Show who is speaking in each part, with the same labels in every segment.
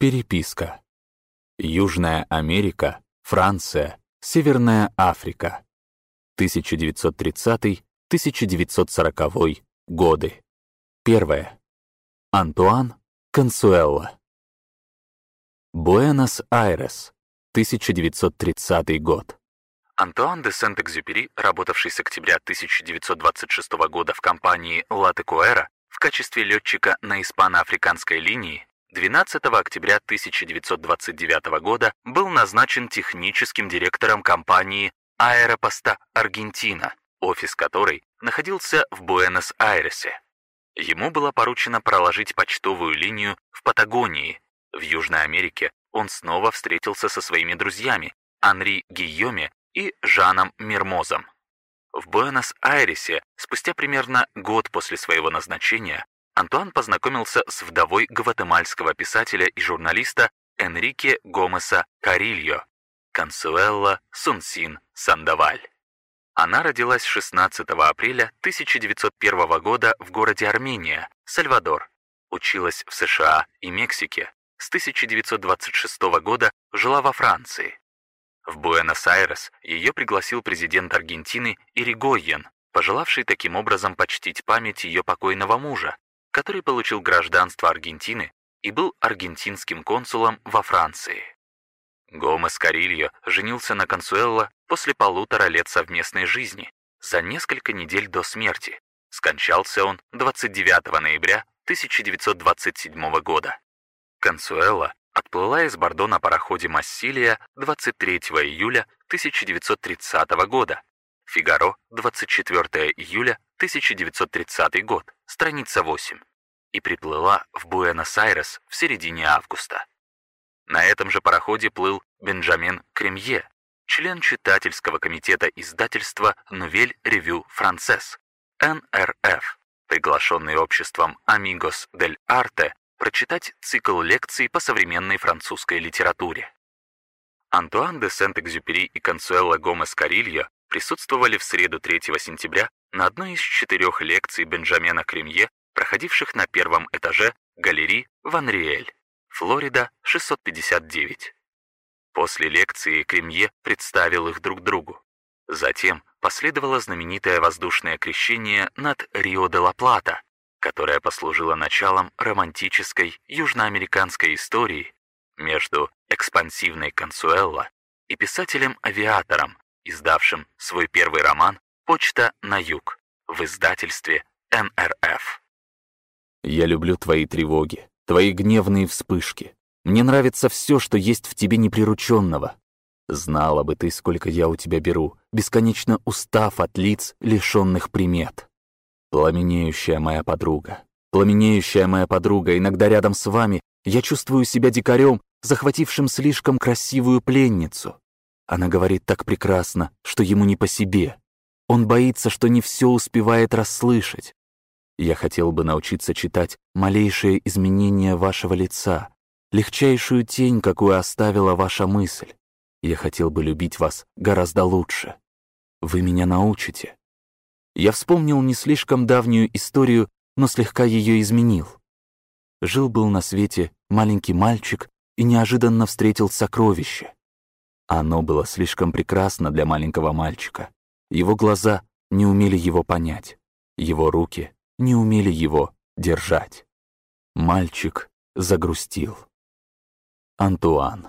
Speaker 1: Переписка. Южная Америка, Франция, Северная Африка. 1930-1940 годы. Первое. Антуан Консуэлла. Буэнос-Айрес, 1930 год. Антуан де Сент-Экзюпери, работавший с октября 1926 года в компании «Латекуэра» в качестве летчика на испано-африканской линии, 12 октября 1929 года был назначен техническим директором компании «Аэропоста Аргентина», офис которой находился в Буэнос-Айресе. Ему было поручено проложить почтовую линию в Патагонии. В Южной Америке он снова встретился со своими друзьями Анри Гийоме и Жаном Мирмозом. В Буэнос-Айресе, спустя примерно год после своего назначения, Антуан познакомился с вдовой гватемальского писателя и журналиста Энрике Гомеса Карильо, Консуэлла Сунсин Сандаваль. Она родилась 16 апреля 1901 года в городе Армения, Сальвадор. Училась в США и Мексике. С 1926 года жила во Франции. В Буэнос-Айрес ее пригласил президент Аргентины Иригойен, пожелавший таким образом почтить память ее покойного мужа, который получил гражданство Аргентины и был аргентинским консулом во Франции. Гомес Карильо женился на Консуэлло после полутора лет совместной жизни, за несколько недель до смерти. Скончался он 29 ноября 1927 года. Консуэлло отплыла из Бордо на пароходе «Массилия» 23 июля 1930 года. «Фигаро», 24 июля 1930 год, страница 8. И приплыла в Буэнос-Айрес в середине августа. На этом же пароходе плыл Бенджамин Кремье, член читательского комитета издательства «Нувель Ревю Францесс», НРФ, приглашенный обществом «Амигос дель Арте» прочитать цикл лекций по современной французской литературе. Антуан де Сент-Экзюпери и Консуэла Гомес Карильо присутствовали в среду 3 сентября на одной из четырех лекций Бенджамина Кремье, проходивших на первом этаже галереи Ван Риэль. Флорида, 659. После лекции Кремье представил их друг другу. Затем последовало знаменитое воздушное крещение над Рио-де-ла-Плата, которое послужило началом романтической южноамериканской истории между экспансивной Консуэлло и писателем-авиатором, издавшим свой первый роман «Почта на юг» в издательстве НРФ. «Я люблю твои тревоги», твои гневные вспышки. Мне нравится все, что есть в тебе неприрученного. Знала бы ты, сколько я у тебя беру, бесконечно устав от лиц, лишенных примет. Пламенеющая моя подруга, пламенеющая моя подруга, иногда рядом с вами я чувствую себя дикарем, захватившим слишком красивую пленницу. Она говорит так прекрасно, что ему не по себе. Он боится, что не все успевает расслышать. Я хотел бы научиться читать малейшие изменения вашего лица, легчайшую тень, какую оставила ваша мысль. Я хотел бы любить вас гораздо лучше. Вы меня научите. Я вспомнил не слишком давнюю историю, но слегка ее изменил. Жил-был на свете маленький мальчик и неожиданно встретил сокровище. Оно было слишком прекрасно для маленького мальчика. Его глаза не умели его понять. Его руки не умели его держать. Мальчик загрустил. Антуан.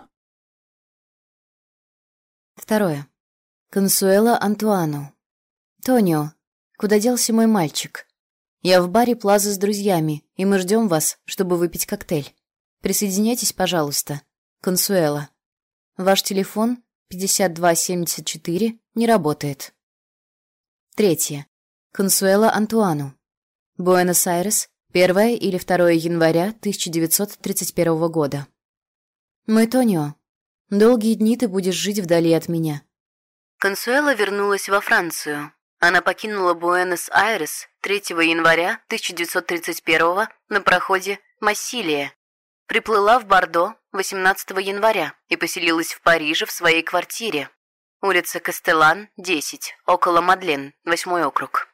Speaker 2: Второе. Консуэла Антуану. Тонио, куда делся мой мальчик? Я в баре Плаза с друзьями, и мы ждем вас, чтобы выпить коктейль. Присоединяйтесь, пожалуйста. Консуэла. Ваш телефон 5274 не работает. Третье. Консуэла Антуану. Буэнос-Айрес, 1 или 2 января 1931 года. Мой Тонио, долгие дни ты будешь жить вдали от меня. Консуэла вернулась во Францию. Она покинула Буэнос-Айрес 3 января 1931 на проходе Массилия. Приплыла в Бордо 18 января и поселилась в Париже в своей квартире. Улица Кастелан, 10, около Мадлен, 8 округ.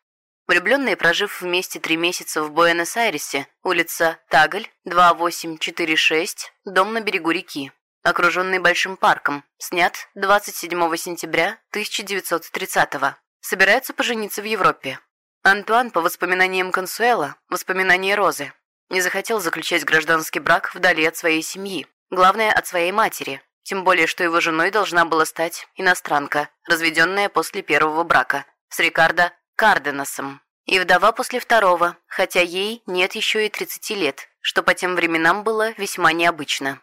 Speaker 2: Влюбленные, прожив вместе три месяца в Буэнос-Айресе, улица Тагаль, 2846, дом на берегу реки, окруженный большим парком, снят 27 сентября 1930 -го. Собираются пожениться в Европе. Антуан, по воспоминаниям Консуэла, воспоминания Розы, не захотел заключать гражданский брак вдали от своей семьи, главное, от своей матери, тем более, что его женой должна была стать иностранка, разведенная после первого брака, с Рикардо Карденасом. И вдова после второго, хотя ей нет еще и 30 лет, что по тем временам было весьма необычно.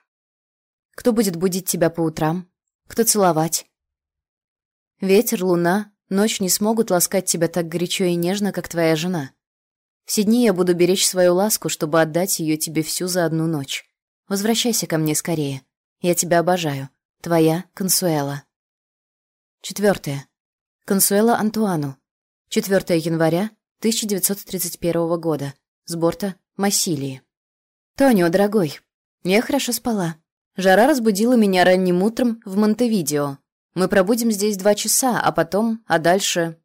Speaker 2: Кто будет будить тебя по утрам? Кто целовать? Ветер, луна, ночь не смогут ласкать тебя так горячо и нежно, как твоя жена. Все дни я буду беречь свою ласку, чтобы отдать ее тебе всю за одну ночь. Возвращайся ко мне скорее. Я тебя обожаю. Твоя Консуэла. Четвертое. Консуэла Антуану. 4 января 1931 года. С борта Массилии. «Тонио, дорогой, я хорошо спала. Жара разбудила меня ранним утром в Монтевидео. Мы пробудем здесь два часа, а потом, а дальше...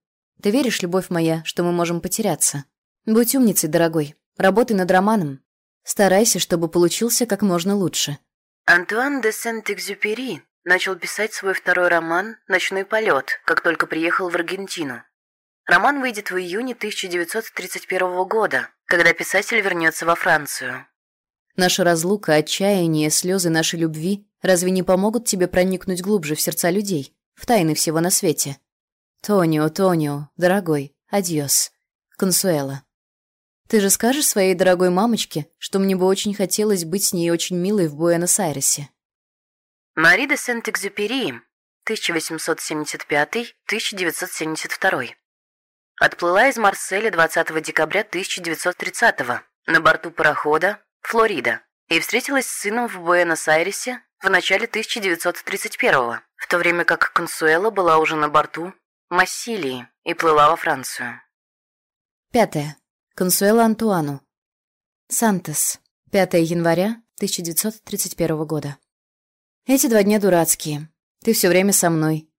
Speaker 2: Ты веришь, любовь моя, что мы можем потеряться? Будь умницей, дорогой. Работай над романом. Старайся, чтобы получился как можно лучше». Антуан де Сент-Экзюпери начал писать свой второй роман «Ночной полет», как только приехал в Аргентину. Роман выйдет в июне 1931 года, когда писатель вернется во Францию. Наша разлука, отчаяние, слезы нашей любви разве не помогут тебе проникнуть глубже в сердца людей, в тайны всего на свете? Тонио, Тонио, дорогой, адьос. Консуэла. Ты же скажешь своей дорогой мамочке, что мне бы очень хотелось быть с ней очень милой в Буэнос-Айресе. Мари де Сент-Экзюпери, 1875-1972. Отплыла из Марселя 20 декабря 1930 на борту парохода «Флорида» и встретилась с сыном в Буэнос-Айресе в начале 1931 в то время как Консуэла была уже на борту Массилии и плыла во Францию. Пятое. Консуэла Антуану. Сантос. 5 января 1931 года. Эти два дня дурацкие. Ты все время со мной.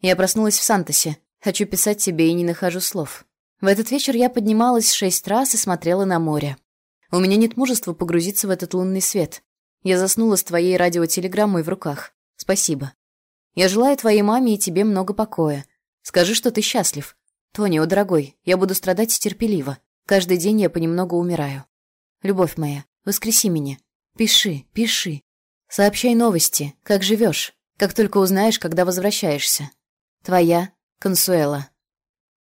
Speaker 2: Я проснулась в Сантосе. Хочу писать тебе и не нахожу слов. В этот вечер я поднималась шесть раз и смотрела на море. У меня нет мужества погрузиться в этот лунный свет. Я заснула с твоей радиотелеграммой в руках. Спасибо. Я желаю твоей маме и тебе много покоя. Скажи, что ты счастлив. Тонио, дорогой, я буду страдать терпеливо. Каждый день я понемногу умираю. Любовь моя, воскреси меня. Пиши, пиши. Сообщай новости, как живешь, как только узнаешь, когда возвращаешься. Твоя Консуэла.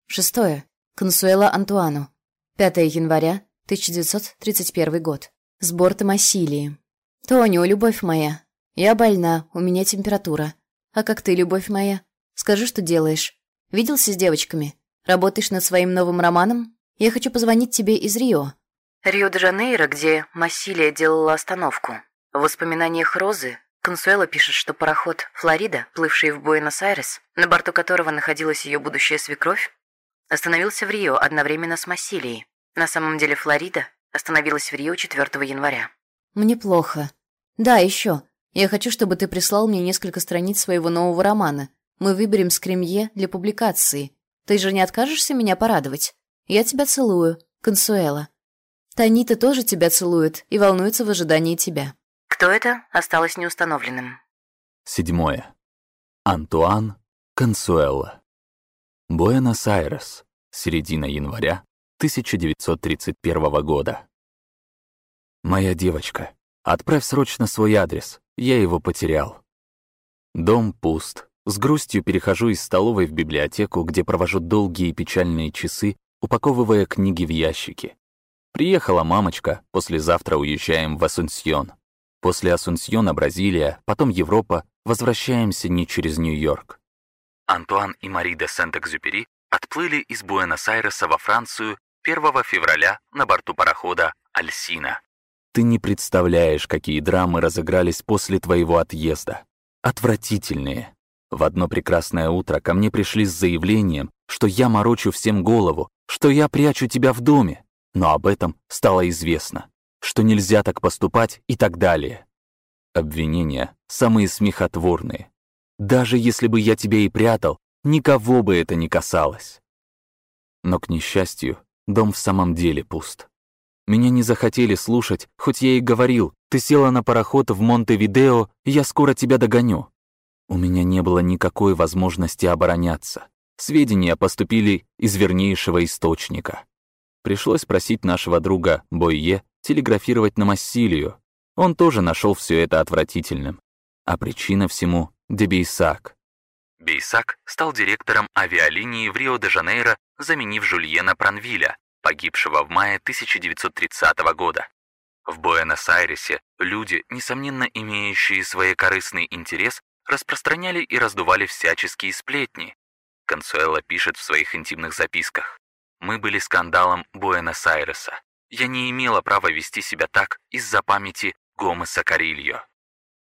Speaker 2: Шестое. Консуэла Антуану. 5 января 1931 год. С борта Массилии. Тонио, любовь моя. Я больна, у меня температура. А как ты, любовь моя? Скажи, что делаешь. Виделся с девочками? Работаешь над своим новым романом? Я хочу позвонить тебе из Рио. Рио-де-Жанейро, где Массилия делала остановку. В воспоминаниях Розы Консуэла пишет, что пароход «Флорида», плывший в Буэнос-Айрес, на борту которого находилась ее будущая свекровь, остановился в Рио одновременно с Массилией. На самом деле Флорида остановилась в Рио 4 января. «Мне плохо. Да, еще. Я хочу, чтобы ты прислал мне несколько страниц своего нового романа. Мы выберем скримье для публикации. Ты же не откажешься меня порадовать? Я тебя целую, Консуэла. Танита тоже тебя целует и волнуется в ожидании тебя». Кто это, осталось неустановленным.
Speaker 1: Седьмое. Антуан Консуэлла. Буэнос-Айрес. Середина января 1931 года. Моя девочка, отправь срочно свой адрес, я его потерял. Дом пуст. С грустью перехожу из столовой в библиотеку, где провожу долгие печальные часы, упаковывая книги в ящики. Приехала мамочка, послезавтра уезжаем в Асунсьон. После Асунсьона, Бразилия, потом Европа, возвращаемся не через Нью-Йорк. Антуан и Мари де Сент-Экзюпери отплыли из Буэнос-Айреса во Францию 1 февраля на борту парохода «Альсина». Ты не представляешь, какие драмы разыгрались после твоего отъезда. Отвратительные. В одно прекрасное утро ко мне пришли с заявлением, что я морочу всем голову, что я прячу тебя в доме. Но об этом стало известно что нельзя так поступать и так далее. Обвинения самые смехотворные. Даже если бы я тебя и прятал, никого бы это не касалось. Но, к несчастью, дом в самом деле пуст. Меня не захотели слушать, хоть я и говорил, ты села на пароход в Монте-Видео, я скоро тебя догоню. У меня не было никакой возможности обороняться. Сведения поступили из вернейшего источника. Пришлось просить нашего друга Бойе телеграфировать на Массилию. Он тоже нашел все это отвратительным. А причина всему — Дебейсак. Бейсак стал директором авиалинии в Рио-де-Жанейро, заменив Жульена Пранвиля, погибшего в мае 1930 года. В Буэнос-Айресе люди, несомненно имеющие своекорыстный интерес, распространяли и раздували всяческие сплетни. Консуэла пишет в своих интимных записках. «Мы были скандалом Буэнос-Айреса. Я не имела права вести себя так из-за памяти Гомеса Карильо».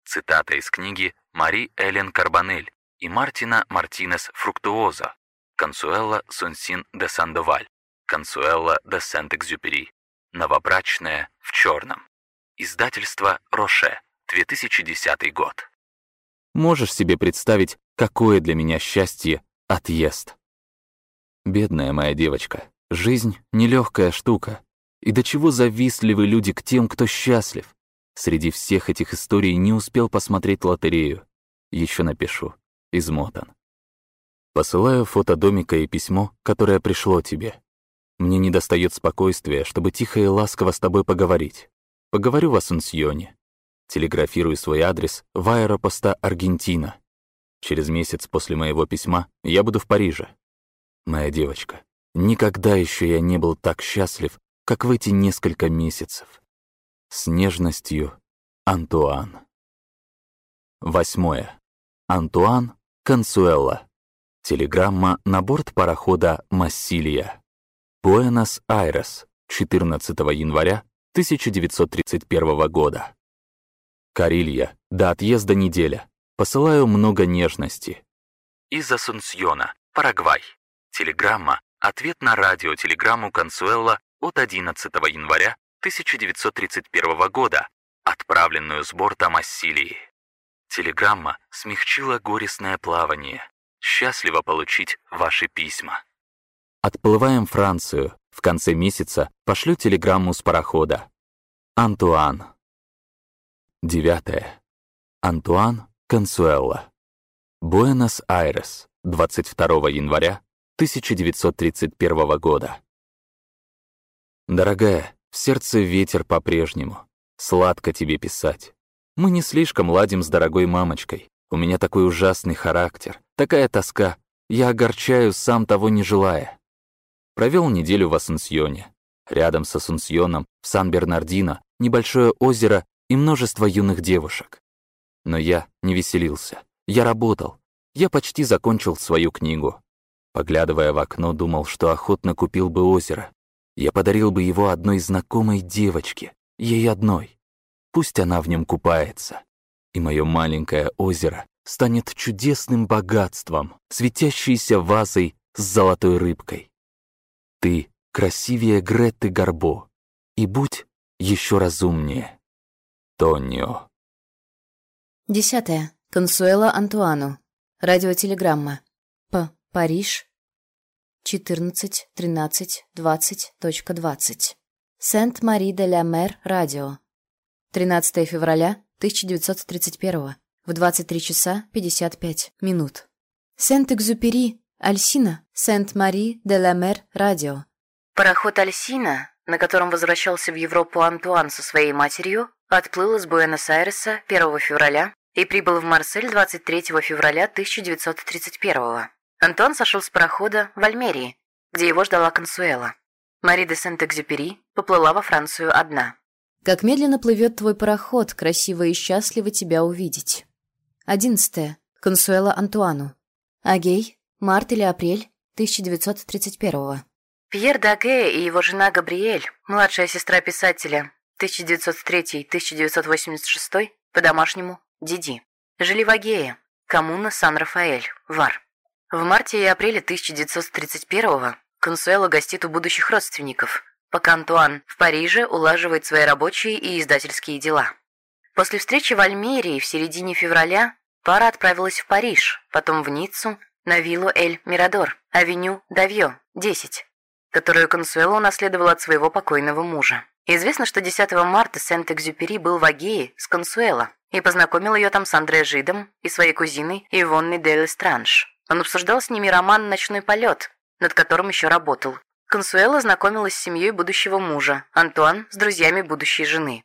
Speaker 1: Цитата из книги Мари Элен Карбанель и Мартина Мартинес Фруктуоза «Консуэла Сунсин де Сандоваль», «Консуэла де Сент-Экзюпери», «Новобрачная в черном». Издательство «Роше», 2010 год. Можешь себе представить, какое для меня счастье отъезд? Бедная моя девочка, жизнь — нелегкая штука. И до чего завистливы люди к тем, кто счастлив. Среди всех этих историй не успел посмотреть лотерею. Еще напишу. Измотан. Посылаю фото домика и письмо, которое пришло тебе. Мне не достает спокойствия, чтобы тихо и ласково с тобой поговорить. Поговорю в Асунсьоне. Телеграфирую свой адрес в аэропоста Аргентина. Через месяц после моего письма я буду в Париже. Моя девочка, никогда еще я не был так счастлив, как в эти несколько месяцев. С нежностью, Антуан. Восьмое. Антуан Консуэлла. Телеграмма на борт парохода «Массилия». Буэнос-Айрес, 14 января 1931 года. Карилья, до отъезда неделя. Посылаю много нежности. Из Асунсьона, Парагвай. Телеграмма — ответ на радиотелеграмму Консуэлла от 11 января 1931 года, отправленную с борта Массилии. Телеграмма смягчила горестное плавание. Счастливо получить ваши письма. Отплываем в Францию. В конце месяца пошлю телеграмму с парохода. Антуан. Девятое. Антуан Консуэлла. Буэнос-Айрес, 22 января 1931 года. Дорогая, в сердце ветер по-прежнему. Сладко тебе писать. Мы не слишком ладим с дорогой мамочкой. У меня такой ужасный характер, такая тоска. Я огорчаю, сам того не желая. Провел неделю в Асунсьоне. Рядом с Асунсьоном, в Сан-Бернардино, небольшое озеро и множество юных девушек. Но я не веселился. Я работал. Я почти закончил свою книгу. Поглядывая в окно, думал, что охотно купил бы озеро. Я подарил бы его одной знакомой девочке, ей одной. Пусть она в нем купается. И мое маленькое озеро станет чудесным богатством, светящейся вазой с золотой рыбкой. Ты красивее Гретты Горбо, и будь еще разумнее. Тонио.
Speaker 2: Десятое. Консуэла Антуану. Радиотелеграмма. П. Париж. 14, 13, 20.20. Сент-Мари-де-ля-Мер, радио. 13 февраля 1931 в 23 часа 55 минут. Сент-Экзюпери, Альсина, Сент-Мари-де-ла-Мер, радио. Пароход «Альсина», на котором возвращался в Европу Антуан со своей матерью, отплыл из Буэнос-Айреса 1 февраля и прибыл в Марсель 23 февраля 1931 Антуан сошел с парохода в Альмерии, где его ждала Консуэла. Мари де Сент-Экзюпери поплыла во Францию одна. Как медленно плывет твой пароход, красиво и счастливо тебя увидеть. Одиннадцатое. Консуэла Антуану. Агей, Март или апрель 1931-го. Пьер Даге и его жена Габриэль, младшая сестра писателя, 1903-1986, по-домашнему Диди, жили в Агее, коммуна Сан-Рафаэль, Вар. В марте и апреле 1931-го Консуэла гостит у будущих родственников, пока Антуан в Париже улаживает свои рабочие и издательские дела. После встречи в Альмерии в середине февраля пара отправилась в Париж, потом в Ниццу, на виллу Эль Мирадор, авеню Давьё, 10. которую Консуэла унаследовала от своего покойного мужа. Известно, что 10 марта Сент-Экзюпери был в Агее с Консуэла и познакомил ее там с Андре Жидом и своей кузиной Ивонной Дель Странж. Он обсуждал с ними роман «Ночной полет», над которым еще работал. Консуэла знакомилась с семьей будущего мужа, Антуан с друзьями будущей жены.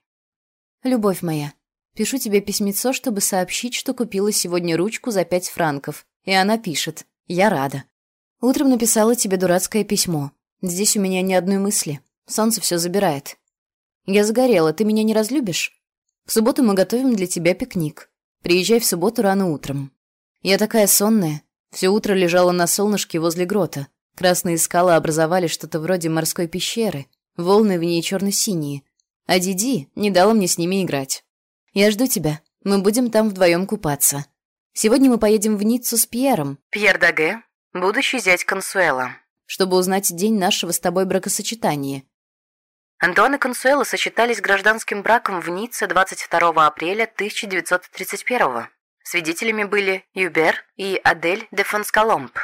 Speaker 2: «Любовь моя, пишу тебе письмецо, чтобы сообщить, что купила сегодня ручку за пять франков. И она пишет. Я рада. Утром написала тебе дурацкое письмо. Здесь у меня ни одной мысли. Солнце все забирает. Я загорела, ты меня не разлюбишь? В субботу мы готовим для тебя пикник. Приезжай в субботу рано утром. Я такая сонная. Все утро лежала на солнышке возле грота. Красные скалы образовали что-то вроде морской пещеры, волны в ней черно-синие. А Диди не дала мне с ними играть. Я жду тебя. Мы будем там вдвоем купаться. Сегодня мы поедем в Ниццу с Пьером. Пьер Даге, будущий зять Консуэла. Чтобы узнать день нашего с тобой бракосочетания. Антуан и Консуэла сочетались гражданским браком в Ницце 22 апреля 1931 Свидетелями были Юбер и Адель де Фонскаломб.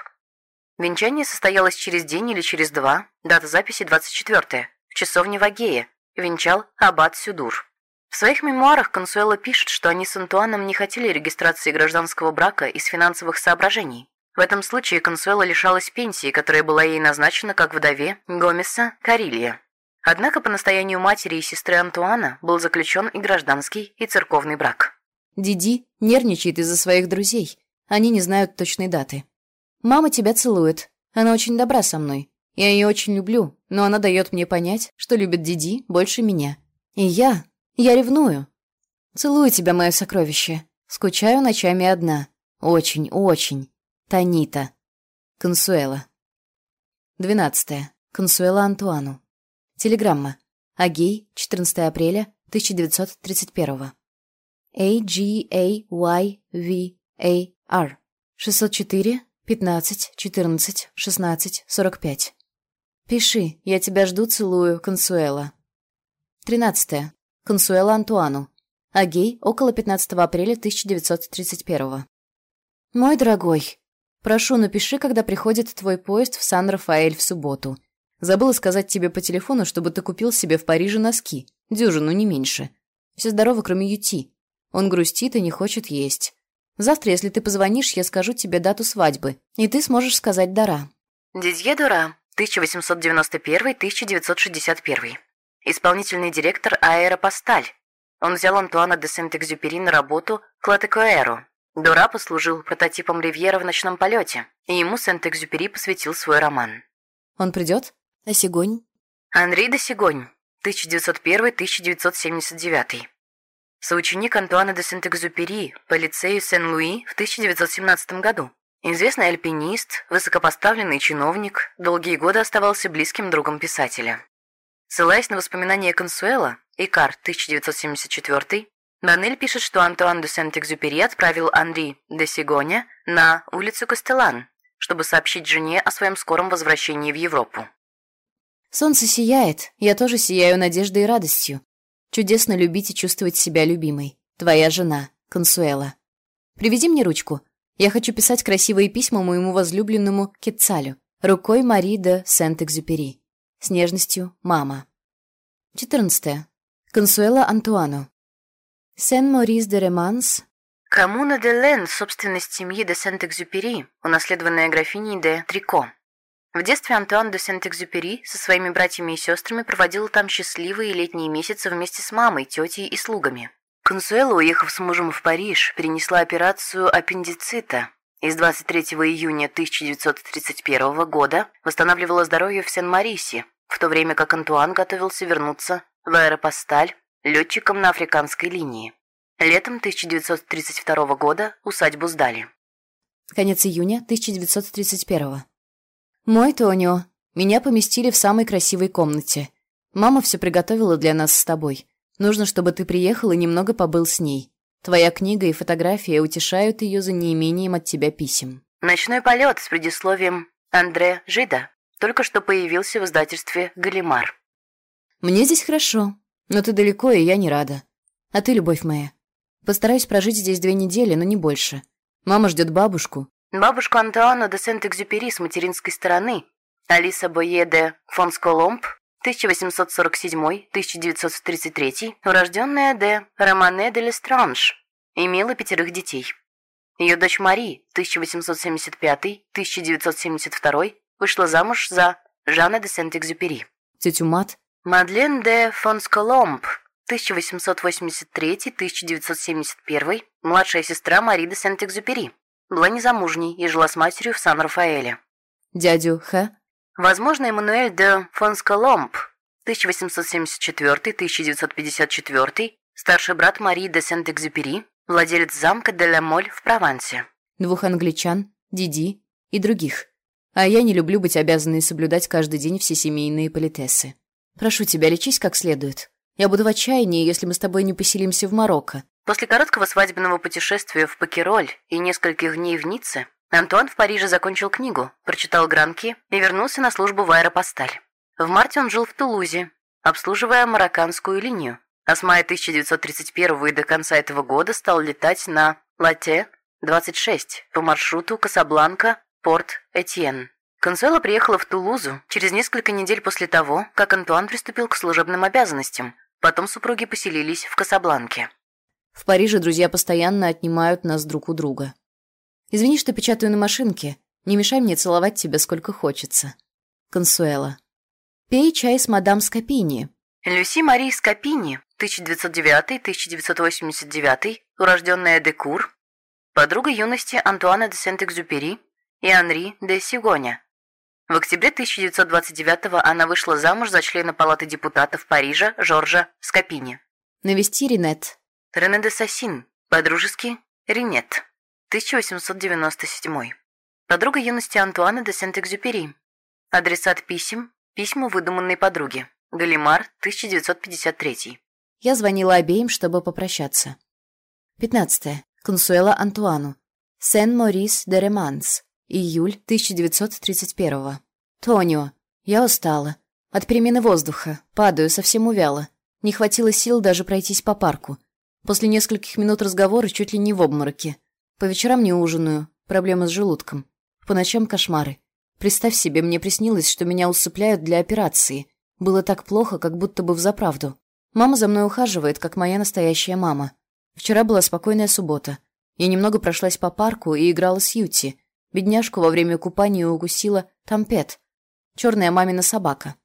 Speaker 2: Венчание состоялось через день или через два, дата записи 24 в часовне Вагея, венчал Аббат Сюдур. В своих мемуарах Консуэла пишет, что они с Антуаном не хотели регистрации гражданского брака из финансовых соображений. В этом случае Консуэла лишалась пенсии, которая была ей назначена как вдове Гомеса Карилья. Однако по настоянию матери и сестры Антуана был заключен и гражданский, и церковный брак. Диди нервничает из-за своих друзей. Они не знают точной даты. «Мама тебя целует. Она очень добра со мной. Я ее очень люблю, но она дает мне понять, что любит Диди больше меня. И я... я ревную. Целую тебя, мое сокровище. Скучаю ночами одна. Очень, очень. Танита. Консуэла. 12. Консуэла Антуану. Телеграмма. Агей, 14 апреля 1931. A-G-A-Y-V-A-R. 604 15, 14, 16, 45. Пиши, я тебя жду, целую, Консуэла. 13. Консуэла Антуану. Агей, около 15 апреля 1931. Мой дорогой, прошу, напиши, когда приходит твой поезд в Сан-Рафаэль в субботу. Забыла сказать тебе по телефону, чтобы ты купил себе в Париже носки. Дюжину, не меньше. Все здорово, кроме Юти. Он грустит и не хочет есть. Завтра, если ты позвонишь, я скажу тебе дату свадьбы, и ты сможешь сказать Дара». Дидье Дора, 1891-1961. Исполнительный директор Аэропосталь. Он взял Антуана де Сент-Экзюпери на работу к Латекуэру. Дора послужил прототипом Ривьера в ночном полете, и ему Сент-Экзюпери посвятил свой роман. «Он придет? А Сигонь?» Анри де Сигонь, 1901-1979 соученик Антуана де Сент-Экзюпери по лицею Сен-Луи в 1917 году. Известный альпинист, высокопоставленный чиновник, долгие годы оставался близким другом писателя. Ссылаясь на воспоминания Консуэла, Икар, 1974, Данель пишет, что Антуан де Сент-Экзюпери отправил Анри де Сигоня на улицу Кастелан, чтобы сообщить жене о своем скором возвращении в Европу. «Солнце сияет, я тоже сияю надеждой и радостью. Чудесно любить и чувствовать себя любимой. Твоя жена, Консуэла. Приведи мне ручку. Я хочу писать красивые письма моему возлюбленному Кетцалю. Рукой Мари де Сент-Экзюпери. С нежностью, мама. 14. Консуэла Антуану. Сен-Морис де Реманс. Коммуна де Лен, собственность семьи де Сент-Экзюпери, унаследованная графиней де Трико. В детстве Антуан де Сент-Экзюпери со своими братьями и сестрами проводил там счастливые летние месяцы вместе с мамой, тетей и слугами. Консуэла, уехав с мужем в Париж, перенесла операцию аппендицита и с 23 июня 1931 года восстанавливала здоровье в Сен-Марисе, в то время как Антуан готовился вернуться в аэропосталь летчиком на африканской линии. Летом 1932 года усадьбу сдали. Конец июня 1931 «Мой Тонио, меня поместили в самой красивой комнате. Мама все приготовила для нас с тобой. Нужно, чтобы ты приехал и немного побыл с ней. Твоя книга и фотография утешают ее за неимением от тебя писем». «Ночной полет» с предисловием Андре Жида только что появился в издательстве «Галимар». «Мне здесь хорошо, но ты далеко, и я не рада. А ты, любовь моя, постараюсь прожить здесь две недели, но не больше. Мама ждет бабушку, Бабушку Антуану де Сент-Экзюпери с материнской стороны, Алиса Боеде фон Сколомб, 1847-1933, урожденная де Романе де Лестранж, имела пятерых детей. Ее дочь Мари, 1875-1972, вышла замуж за Жанна де Сент-Экзюпери. Тетю Мат. Мадлен де фон Сколомб, 1883-1971, младшая сестра Мари де Сент-Экзюпери. Была незамужней и жила с матерью в Сан-Рафаэле. Дядю Х. Возможно, Эммануэль де фон Сколомб, 1874-1954, старший брат Марии де Сент-Экзюпери, владелец замка де ла Моль в Провансе. Двух англичан, Диди и других. А я не люблю быть обязанной соблюдать каждый день все семейные политесы. Прошу тебя, лечись как следует. Я буду в отчаянии, если мы с тобой не поселимся в Марокко. После короткого свадебного путешествия в Покероль и нескольких дней в Ницце, Антуан в Париже закончил книгу, прочитал гранки и вернулся на службу в аэропосталь. В марте он жил в Тулузе, обслуживая марокканскую линию, а с мая 1931 и до конца этого года стал летать на Лате-26 по маршруту Касабланка-Порт-Этьен. Консуэла приехала в Тулузу через несколько недель после того, как Антуан приступил к служебным обязанностям. Потом супруги поселились в Касабланке. В Париже друзья постоянно отнимают нас друг у друга. Извини, что печатаю на машинке. Не мешай мне целовать тебя сколько хочется. Консуэла. Пей чай с мадам Скопини. Люси Мари Скопини, 1909-1989, урожденная Декур, подруга юности Антуана де Сент-Экзюпери и Анри де Сигоня, в октябре 1929 она вышла замуж за члена Палаты депутатов Парижа Жоржа Скопини. Навести Ринет. Рене де Сассин. По-дружески Ринет. 1897. Подруга юности Антуана де Сент-Экзюпери. Адресат писем. Письма выдуманной подруги. Галимар, 1953. Я звонила обеим, чтобы попрощаться. 15. Консуэла Антуану. Сен-Морис де Реманс. Июль 1931 «Тонио, я устала. От перемены воздуха. Падаю, совсем увяла. Не хватило сил даже пройтись по парку. После нескольких минут разговора чуть ли не в обмороке. По вечерам не ужинаю. Проблема с желудком. По ночам кошмары. Представь себе, мне приснилось, что меня усыпляют для операции. Было так плохо, как будто бы взаправду. Мама за мной ухаживает, как моя настоящая мама. Вчера была спокойная суббота. Я немного прошлась по парку и играла с Юти. Бедняжку во время купания укусила тампет, черная мамина собака.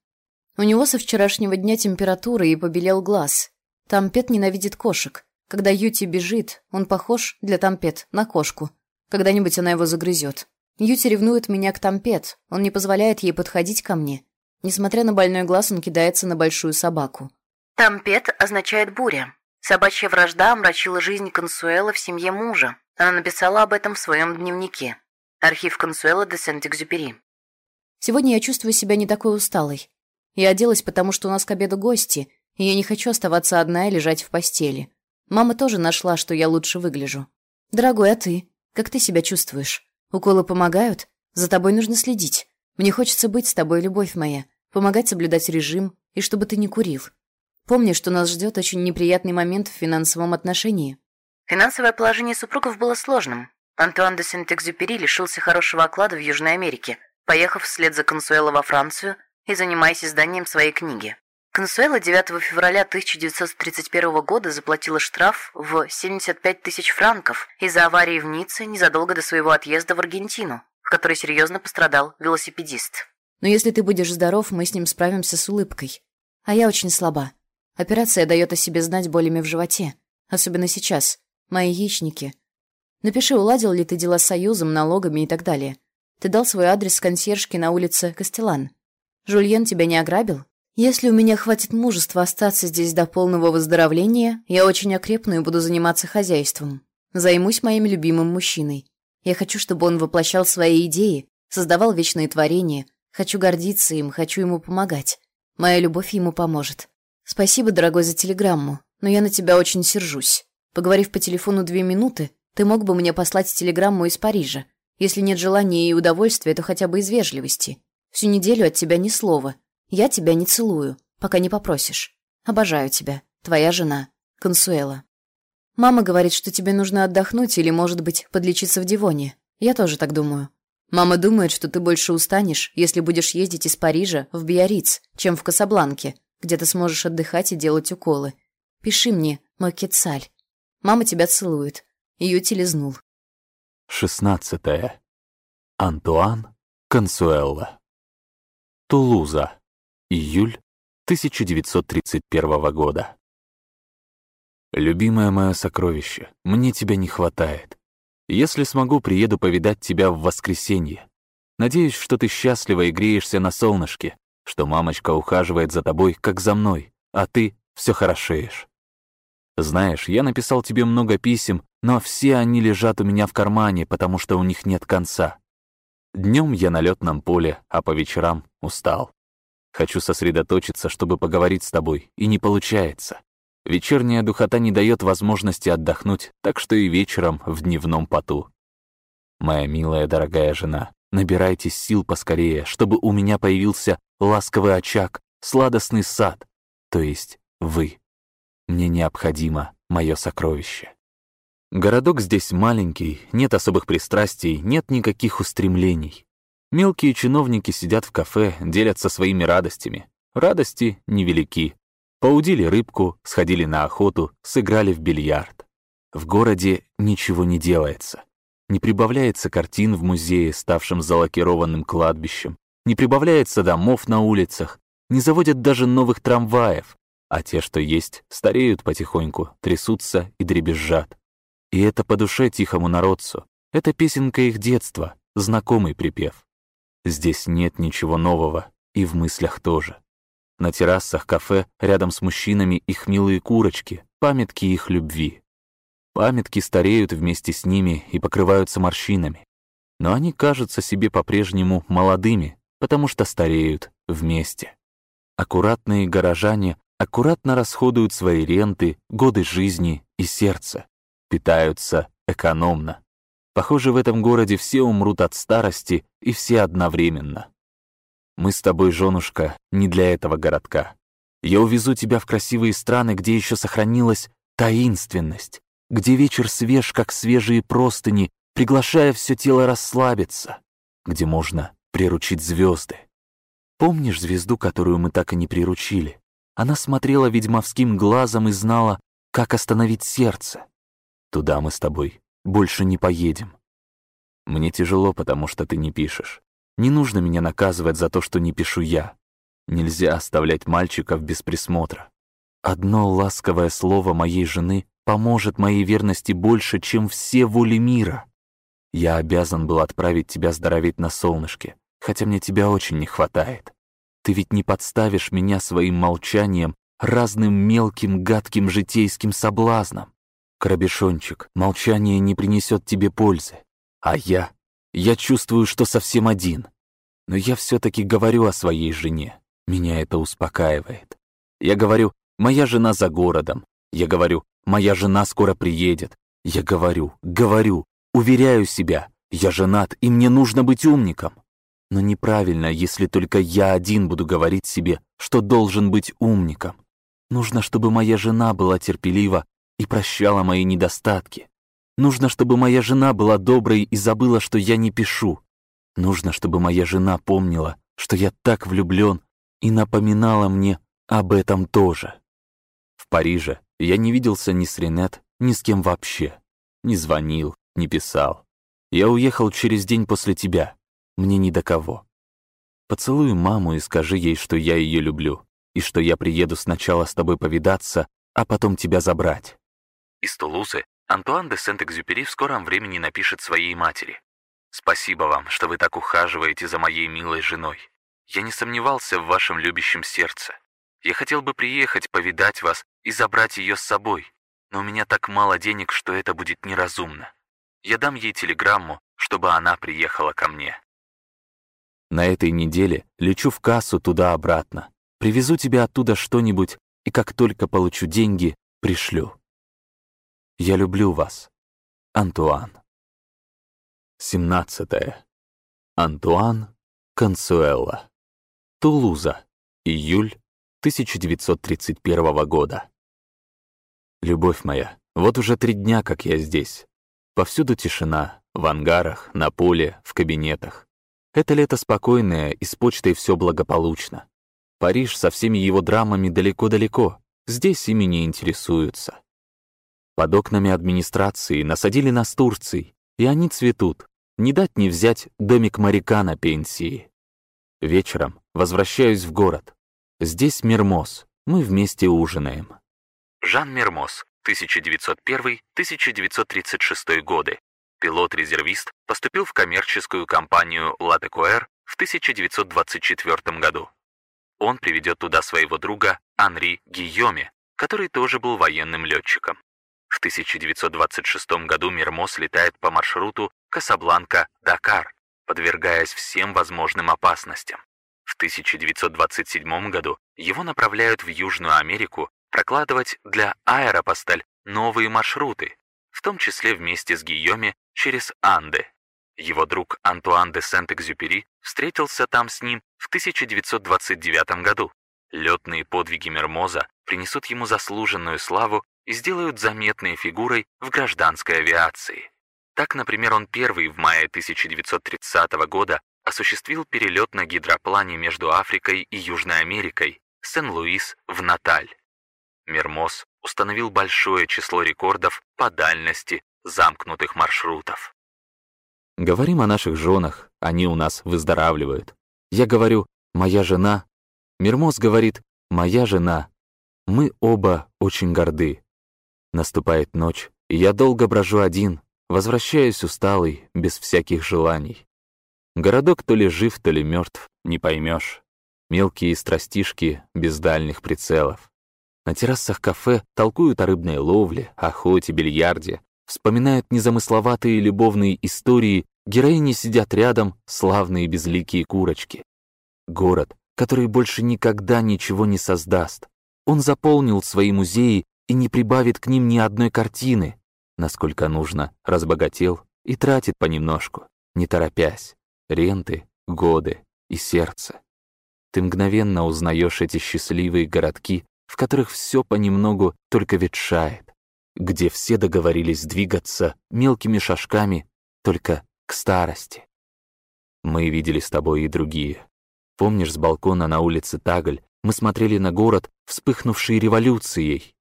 Speaker 2: У него со вчерашнего дня температура и побелел глаз. Тампет ненавидит кошек. Когда Юти бежит, он похож для Тампет на кошку. Когда-нибудь она его загрызет. Юти ревнует меня к Тампет, он не позволяет ей подходить ко мне. Несмотря на больной глаз, он кидается на большую собаку. Тампет означает буря. Собачья вражда омрачила жизнь Консуэла в семье мужа. Она написала об этом в своем дневнике. Архив Консуэла де Сент-Экзюпери. Сегодня я чувствую себя не такой усталой. Я оделась, потому что у нас к обеду гости, и я не хочу оставаться одна и лежать в постели. Мама тоже нашла, что я лучше выгляжу. Дорогой, а ты? Как ты себя чувствуешь? Уколы помогают? За тобой нужно следить. Мне хочется быть с тобой, любовь моя. Помогать соблюдать режим, и чтобы ты не курил. Помни, что нас ждет очень неприятный момент в финансовом отношении. Финансовое положение супругов было сложным. Антуан де Сент-Экзюпери лишился хорошего оклада в Южной Америке, поехав вслед за Консуэло во Францию и занимаясь изданием своей книги. Консуэла 9 февраля 1931 года заплатила штраф в 75 тысяч франков из-за аварии в Ницце незадолго до своего отъезда в Аргентину, в которой серьезно пострадал велосипедист. «Но если ты будешь здоров, мы с ним справимся с улыбкой. А я очень слаба. Операция дает о себе знать болями в животе. Особенно сейчас. Мои яичники. Напиши, уладил ли ты дела с Союзом, налогами и так далее. Ты дал свой адрес консьержке на улице Кастелан. Жульен тебя не ограбил? Если у меня хватит мужества остаться здесь до полного выздоровления, я очень окрепну и буду заниматься хозяйством. Займусь моим любимым мужчиной. Я хочу, чтобы он воплощал свои идеи, создавал вечные творения. Хочу гордиться им, хочу ему помогать. Моя любовь ему поможет. Спасибо, дорогой, за телеграмму, но я на тебя очень сержусь. Поговорив по телефону две минуты, ты мог бы мне послать телеграмму из Парижа. Если нет желания и удовольствия, то хотя бы из вежливости. Всю неделю от тебя ни слова. Я тебя не целую, пока не попросишь. Обожаю тебя. Твоя жена. Консуэла. Мама говорит, что тебе нужно отдохнуть или, может быть, подлечиться в Дивоне. Я тоже так думаю. Мама думает, что ты больше устанешь, если будешь ездить из Парижа в Биарриц, чем в Касабланке, где ты сможешь отдыхать и делать уколы. Пиши мне, мой Кетсаль. Мама тебя целует. Юти лизнул.
Speaker 1: Шестнадцатое. Антуан Консуэлла. Тулуза. Июль 1931 года. Любимое мое сокровище, мне тебя не хватает. Если смогу, приеду повидать тебя в воскресенье. Надеюсь, что ты счастлива и греешься на солнышке, что мамочка ухаживает за тобой, как за мной, а ты все хорошеешь. Знаешь, я написал тебе много писем, но все они лежат у меня в кармане, потому что у них нет конца. Днем я на летном поле, а по вечерам устал. Хочу сосредоточиться, чтобы поговорить с тобой, и не получается. Вечерняя духота не дает возможности отдохнуть, так что и вечером в дневном поту. Моя милая дорогая жена, набирайтесь сил поскорее, чтобы у меня появился ласковый очаг, сладостный сад, то есть вы. Мне необходимо мое сокровище. Городок здесь маленький, нет особых пристрастий, нет никаких устремлений. Мелкие чиновники сидят в кафе, делятся своими радостями. Радости невелики. Поудили рыбку, сходили на охоту, сыграли в бильярд. В городе ничего не делается. Не прибавляется картин в музее, ставшем залакированным кладбищем. Не прибавляется домов на улицах. Не заводят даже новых трамваев. А те, что есть, стареют потихоньку, трясутся и дребезжат. И это по душе тихому народцу. Это песенка их детства, знакомый припев. Здесь нет ничего нового, и в мыслях тоже. На террасах кафе рядом с мужчинами их милые курочки, памятки их любви. Памятки стареют вместе с ними и покрываются морщинами. Но они кажутся себе по-прежнему молодыми, потому что стареют вместе. Аккуратные горожане аккуратно расходуют свои ренты, годы жизни и сердце. Питаются экономно. Похоже, в этом городе все умрут от старости и все одновременно. Мы с тобой, женушка, не для этого городка. Я увезу тебя в красивые страны, где еще сохранилась таинственность, где вечер свеж, как свежие простыни, приглашая все тело расслабиться, где можно приручить звезды. Помнишь звезду, которую мы так и не приручили? Она смотрела ведьмовским глазом и знала, как остановить сердце. Туда мы с тобой больше не поедем. Мне тяжело, потому что ты не пишешь. Не нужно меня наказывать за то, что не пишу я. Нельзя оставлять мальчиков без присмотра. Одно ласковое слово моей жены поможет моей верности больше, чем все воли мира. Я обязан был отправить тебя здороветь на солнышке, хотя мне тебя очень не хватает. Ты ведь не подставишь меня своим молчанием разным мелким гадким житейским соблазнам. Крабешончик, молчание не принесет тебе пользы. А я я чувствую, что совсем один. Но я все-таки говорю о своей жене. Меня это успокаивает. Я говорю, моя жена за городом. Я говорю, моя жена скоро приедет. Я говорю, говорю, уверяю себя, я женат, и мне нужно быть умником. Но неправильно, если только я один буду говорить себе, что должен быть умником. Нужно, чтобы моя жена была терпелива и прощала мои недостатки. Нужно, чтобы моя жена была доброй и забыла, что я не пишу. Нужно, чтобы моя жена помнила, что я так влюблен и напоминала мне об этом тоже. В Париже я не виделся ни с Ренет, ни с кем вообще. Не звонил, не писал. Я уехал через день после тебя. Мне ни до кого. Поцелуй маму и скажи ей, что я ее люблю, и что я приеду сначала с тобой повидаться, а потом тебя забрать. Из Тулузы Антуан де Сент-Экзюпери в скором времени напишет своей матери. «Спасибо вам, что вы так ухаживаете за моей милой женой. Я не сомневался в вашем любящем сердце. Я хотел бы приехать, повидать вас и забрать ее с собой, но у меня так мало денег, что это будет неразумно. Я дам ей телеграмму, чтобы она приехала ко мне. На этой неделе лечу в кассу туда-обратно. Привезу тебе оттуда что-нибудь, и как только получу деньги, пришлю. Я люблю вас. Антуан. 17. Антуан Консуэлла. Тулуза. Июль 1931 года. Любовь моя, вот уже три дня, как я здесь. Повсюду тишина, В ангарах, на поле, в кабинетах. Это лето спокойное, и с почтой все благополучно. Париж со всеми его драмами далеко-далеко. Здесь ими не интересуются. Под окнами администрации насадили настурций, и они цветут. Не дать не взять домик моряка на пенсии. Вечером возвращаюсь в город. Здесь Мирмоз, мы вместе ужинаем. Жан Мирмоз, 1901-1936 годы. Пилот-резервист поступил в коммерческую компанию «Латекуэр» в 1924 году. Он приведет туда своего друга Анри Гийоме, который тоже был военным летчиком. В 1926 году Мирмос летает по маршруту Касабланка-Дакар, подвергаясь всем возможным опасностям. В 1927 году его направляют в Южную Америку прокладывать для Аэропосталь новые маршруты, в том числе вместе с Гийоме через Анды. Его друг Антуан де Сент-Экзюпери встретился там с ним в 1929 году. Летные подвиги Мермоза принесут ему заслуженную славу и сделают заметной фигурой в гражданской авиации. Так, например, он первый в мае 1930 года осуществил перелет на гидроплане между Африкой и Южной Америкой, Сен-Луис в Наталь. Мермоз установил большое число рекордов по дальности замкнутых маршрутов. Говорим о наших женах, они у нас выздоравливают. Я говорю «моя жена», Мермоз говорит «моя жена». Мы оба очень горды. Наступает ночь, и я долго брожу один, возвращаюсь усталый, без всяких желаний. Городок то ли жив, то ли мертв, не поймешь. Мелкие страстишки без дальних прицелов. На террасах кафе толкуют о рыбной ловле, охоте, бильярде, вспоминают незамысловатые любовные истории, героини сидят рядом, славные безликие курочки. Город, который больше никогда ничего не создаст. Он заполнил свои музеи и не прибавит к ним ни одной картины. Насколько нужно, разбогател и тратит понемножку, не торопясь. Ренты, годы и сердце. Ты мгновенно узнаешь эти счастливые городки, в которых все понемногу только ветшает, где все договорились двигаться мелкими шажками только к старости. Мы видели с тобой и другие. Помнишь, с балкона на улице Тагль мы смотрели на город, вспыхнувший революцией,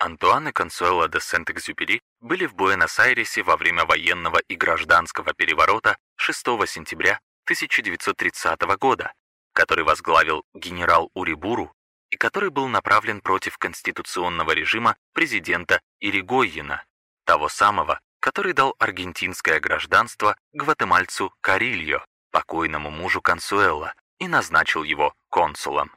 Speaker 1: Антуан и Консуэла де Сент-Экзюпери были в Буэнос-Айресе во время военного и гражданского переворота 6 сентября 1930 года, который возглавил генерал Урибуру и который был направлен против конституционного режима президента Иригойена, того самого, который дал аргентинское гражданство гватемальцу Карильо, покойному мужу Консуэла, и назначил его консулом.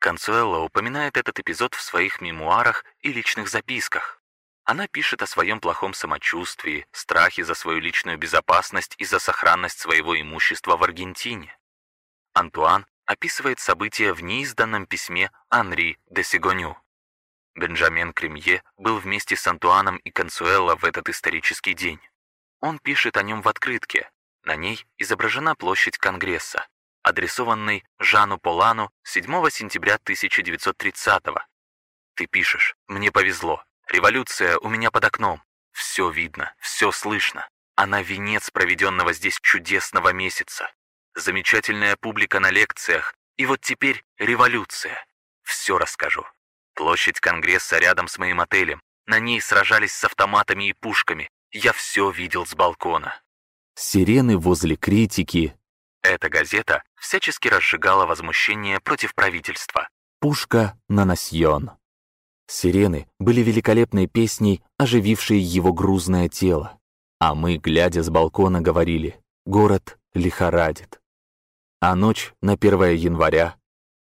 Speaker 1: Консуэла упоминает этот эпизод в своих мемуарах и личных записках. Она пишет о своем плохом самочувствии, страхе за свою личную безопасность и за сохранность своего имущества в Аргентине. Антуан описывает события в неизданном письме Анри де Сигоню. Бенджамен Кремье был вместе с Антуаном и Консуэло в этот исторический день. Он пишет о нем в открытке. На ней изображена площадь Конгресса адресованный Жану Полану 7 сентября 1930 -го. Ты пишешь «Мне повезло. Революция у меня под окном. Все видно, все слышно. Она венец проведенного здесь чудесного месяца. Замечательная публика на лекциях. И вот теперь революция. Все расскажу. Площадь Конгресса рядом с моим отелем. На ней сражались с автоматами и пушками. Я все видел с балкона. Сирены возле критики, эта газета всячески разжигала возмущение против правительства. Пушка на насьон. Сирены были великолепной песней, оживившей его грузное тело. А мы, глядя с балкона, говорили «Город лихорадит». А ночь на 1 января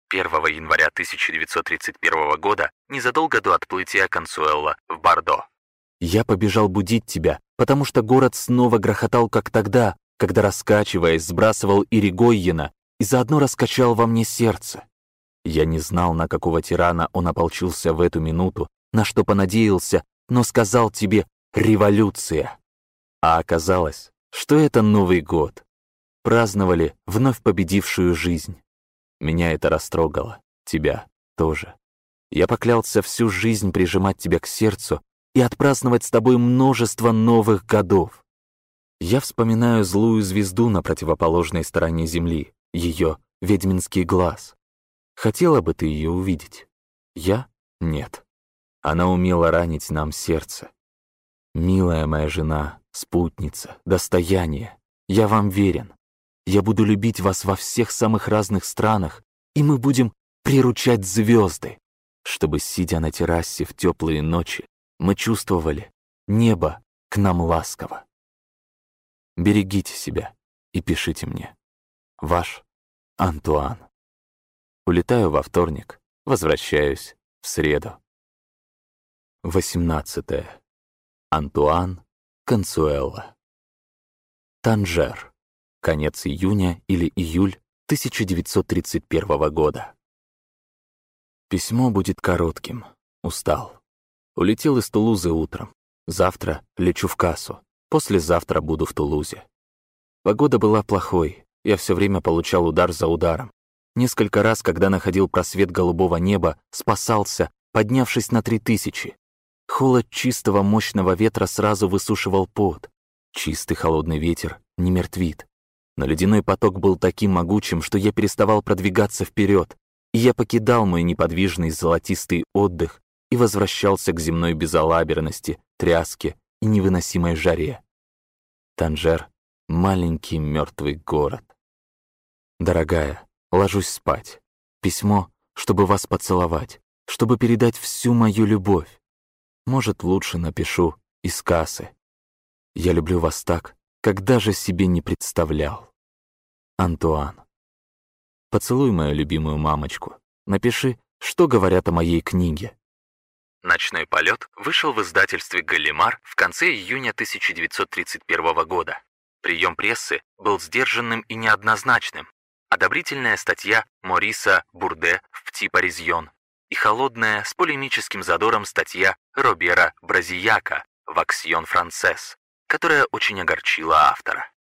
Speaker 1: 1 января 1931 года, незадолго до отплытия Консуэлла в Бордо. Я побежал будить тебя, потому что город снова грохотал, как тогда, когда, раскачиваясь, сбрасывал Иригойена и заодно раскачал во мне сердце. Я не знал, на какого тирана он ополчился в эту минуту, на что понадеялся, но сказал тебе «революция». А оказалось, что это Новый год. Праздновали вновь победившую жизнь. Меня это растрогало, тебя тоже. Я поклялся всю жизнь прижимать тебя к сердцу и отпраздновать с тобой множество новых годов. Я вспоминаю злую звезду на противоположной стороне Земли, ее ведьминский глаз. Хотела бы ты ее увидеть? Я? Нет. Она умела ранить нам сердце. Милая моя жена, спутница, достояние, я вам верен. Я буду любить вас во всех самых разных странах, и мы будем приручать звезды, чтобы, сидя на террасе в теплые ночи, мы чувствовали небо к нам ласково. Берегите себя и пишите мне. Ваш Антуан. Улетаю во вторник, возвращаюсь в среду. 18. Антуан Консуэлла. Танжер. Конец июня или июль 1931 года. Письмо будет коротким. Устал. Улетел из Тулузы утром. Завтра лечу в кассу. Послезавтра буду в Тулузе. Погода была плохой. Я все время получал удар за ударом. Несколько раз, когда находил просвет голубого неба, спасался, поднявшись на три тысячи. Холод чистого мощного ветра сразу высушивал пот. Чистый холодный ветер не мертвит. Но ледяной поток был таким могучим, что я переставал продвигаться вперед, и я покидал мой неподвижный золотистый отдых и возвращался к земной безалаберности, тряске и невыносимой жаре. Танжер — маленький мертвый город. Дорогая, ложусь спать. Письмо, чтобы вас поцеловать, чтобы передать всю мою любовь. Может, лучше напишу из кассы. Я люблю вас так, как даже себе не представлял. Антуан. Поцелуй мою любимую мамочку. Напиши, что говорят о моей книге. «Ночной полет» вышел в издательстве «Галлимар» в конце июня 1931 года. Прием прессы был сдержанным и неоднозначным. Одобрительная статья Мориса Бурде в «Птипаризьон» и холодная с полемическим задором статья Робера Бразияка в «Аксьон Францесс», которая очень огорчила автора.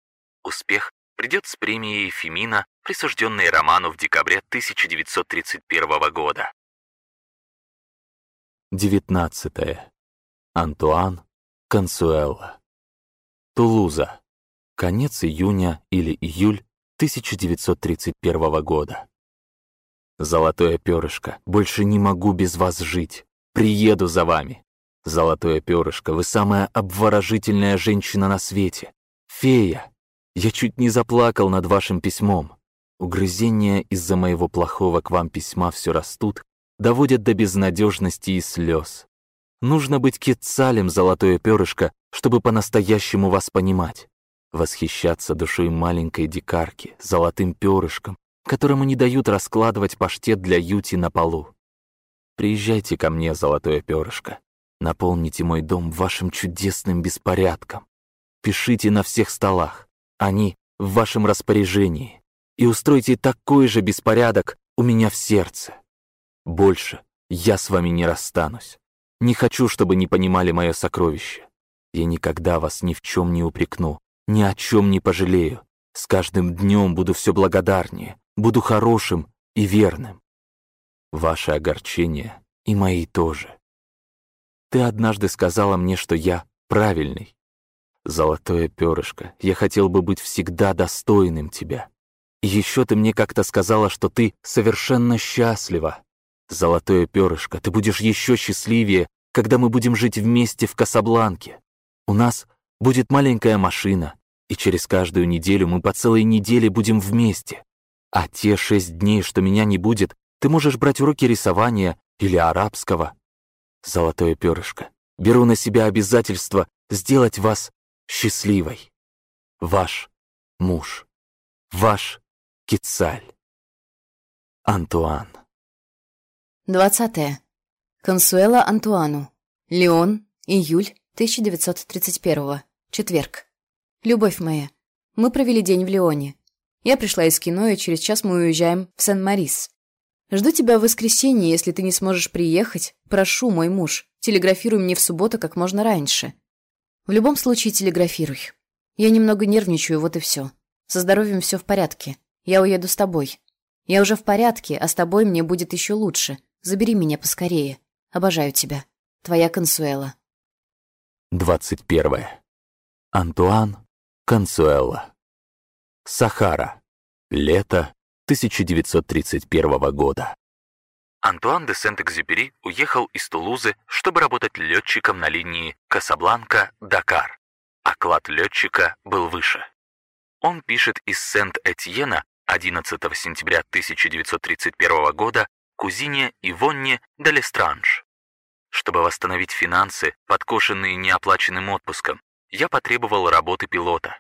Speaker 1: Успех придет с премией Фемина, присужденной роману в декабре 1931 года. 19. Антуан Консуэлла. Тулуза. Конец июня или июль 1931 года. Золотое перышко, больше не могу без вас жить. Приеду за вами. Золотое перышко, вы самая обворожительная женщина на свете. Фея. Я чуть не заплакал над вашим письмом. Угрызения из-за моего плохого к вам письма все растут, доводят до безнадежности и слез. Нужно быть кецалем, золотое перышко, чтобы по-настоящему вас понимать. Восхищаться душой маленькой дикарки, золотым перышком, которому не дают раскладывать паштет для юти на полу. Приезжайте ко мне, золотое перышко. Наполните мой дом вашим чудесным беспорядком. Пишите на всех столах. Они в вашем распоряжении. И устройте такой же беспорядок у меня в сердце. Больше я с вами не расстанусь. Не хочу, чтобы не понимали мое сокровище. Я никогда вас ни в чем не упрекну, ни о чем не пожалею. С каждым днем буду все благодарнее, буду хорошим и верным. Ваши огорчения и мои тоже. Ты однажды сказала мне, что я правильный. Золотое перышко, я хотел бы быть всегда достойным тебя. Еще ты мне как-то сказала, что ты совершенно счастлива. Золотое перышко, ты будешь еще счастливее, когда мы будем жить вместе в Касабланке. У нас будет маленькая машина, и через каждую неделю мы по целой неделе будем вместе. А те шесть дней, что меня не будет, ты можешь брать уроки рисования или арабского. Золотое перышко, беру на себя обязательство сделать вас счастливой. Ваш муж. Ваш Кицаль. Антуан.
Speaker 2: 20. Консуэла Антуану. Леон, июль 1931. Четверг. Любовь моя, мы провели день в Лионе. Я пришла из кино, и через час мы уезжаем в Сен-Марис. Жду тебя в воскресенье, если ты не сможешь приехать. Прошу, мой муж, телеграфируй мне в субботу как можно раньше. В любом случае телеграфируй. Я немного нервничаю, вот и все. Со здоровьем все в порядке. Я уеду с тобой. Я уже в порядке, а с тобой мне будет еще лучше. Забери меня поскорее. Обожаю тебя. Твоя Консуэла.
Speaker 1: 21. Антуан Консуэла. Сахара. Лето 1931 года. Антуан де Сент-Экзюпери уехал из Тулузы, чтобы работать летчиком на линии Касабланка-Дакар. Оклад летчика был выше. Он пишет из Сент-Этьена 11 сентября 1931 года кузине Ивонне де Лестранж. Чтобы восстановить финансы, подкошенные неоплаченным отпуском, я потребовал работы пилота.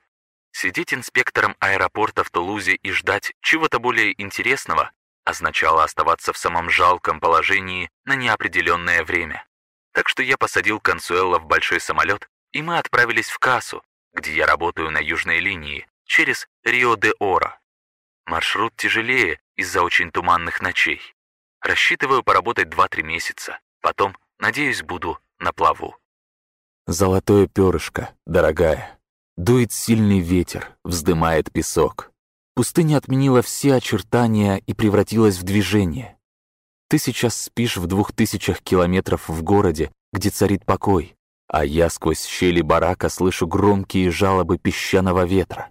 Speaker 1: Сидеть инспектором аэропорта в Тулузе и ждать чего-то более интересного означало оставаться в самом жалком положении на неопределенное время. Так что я посадил Консуэлла в большой самолет, и мы отправились в Кассу, где я работаю на южной линии, через Рио-де-Оро. Маршрут тяжелее из-за очень туманных ночей. Рассчитываю поработать 2-3 месяца. Потом, надеюсь, буду на плаву. Золотое перышко, дорогая. Дует сильный ветер, вздымает песок. Пустыня отменила все очертания и превратилась в движение. Ты сейчас спишь в двух тысячах километров в городе, где царит покой, а я сквозь щели барака слышу громкие жалобы песчаного ветра.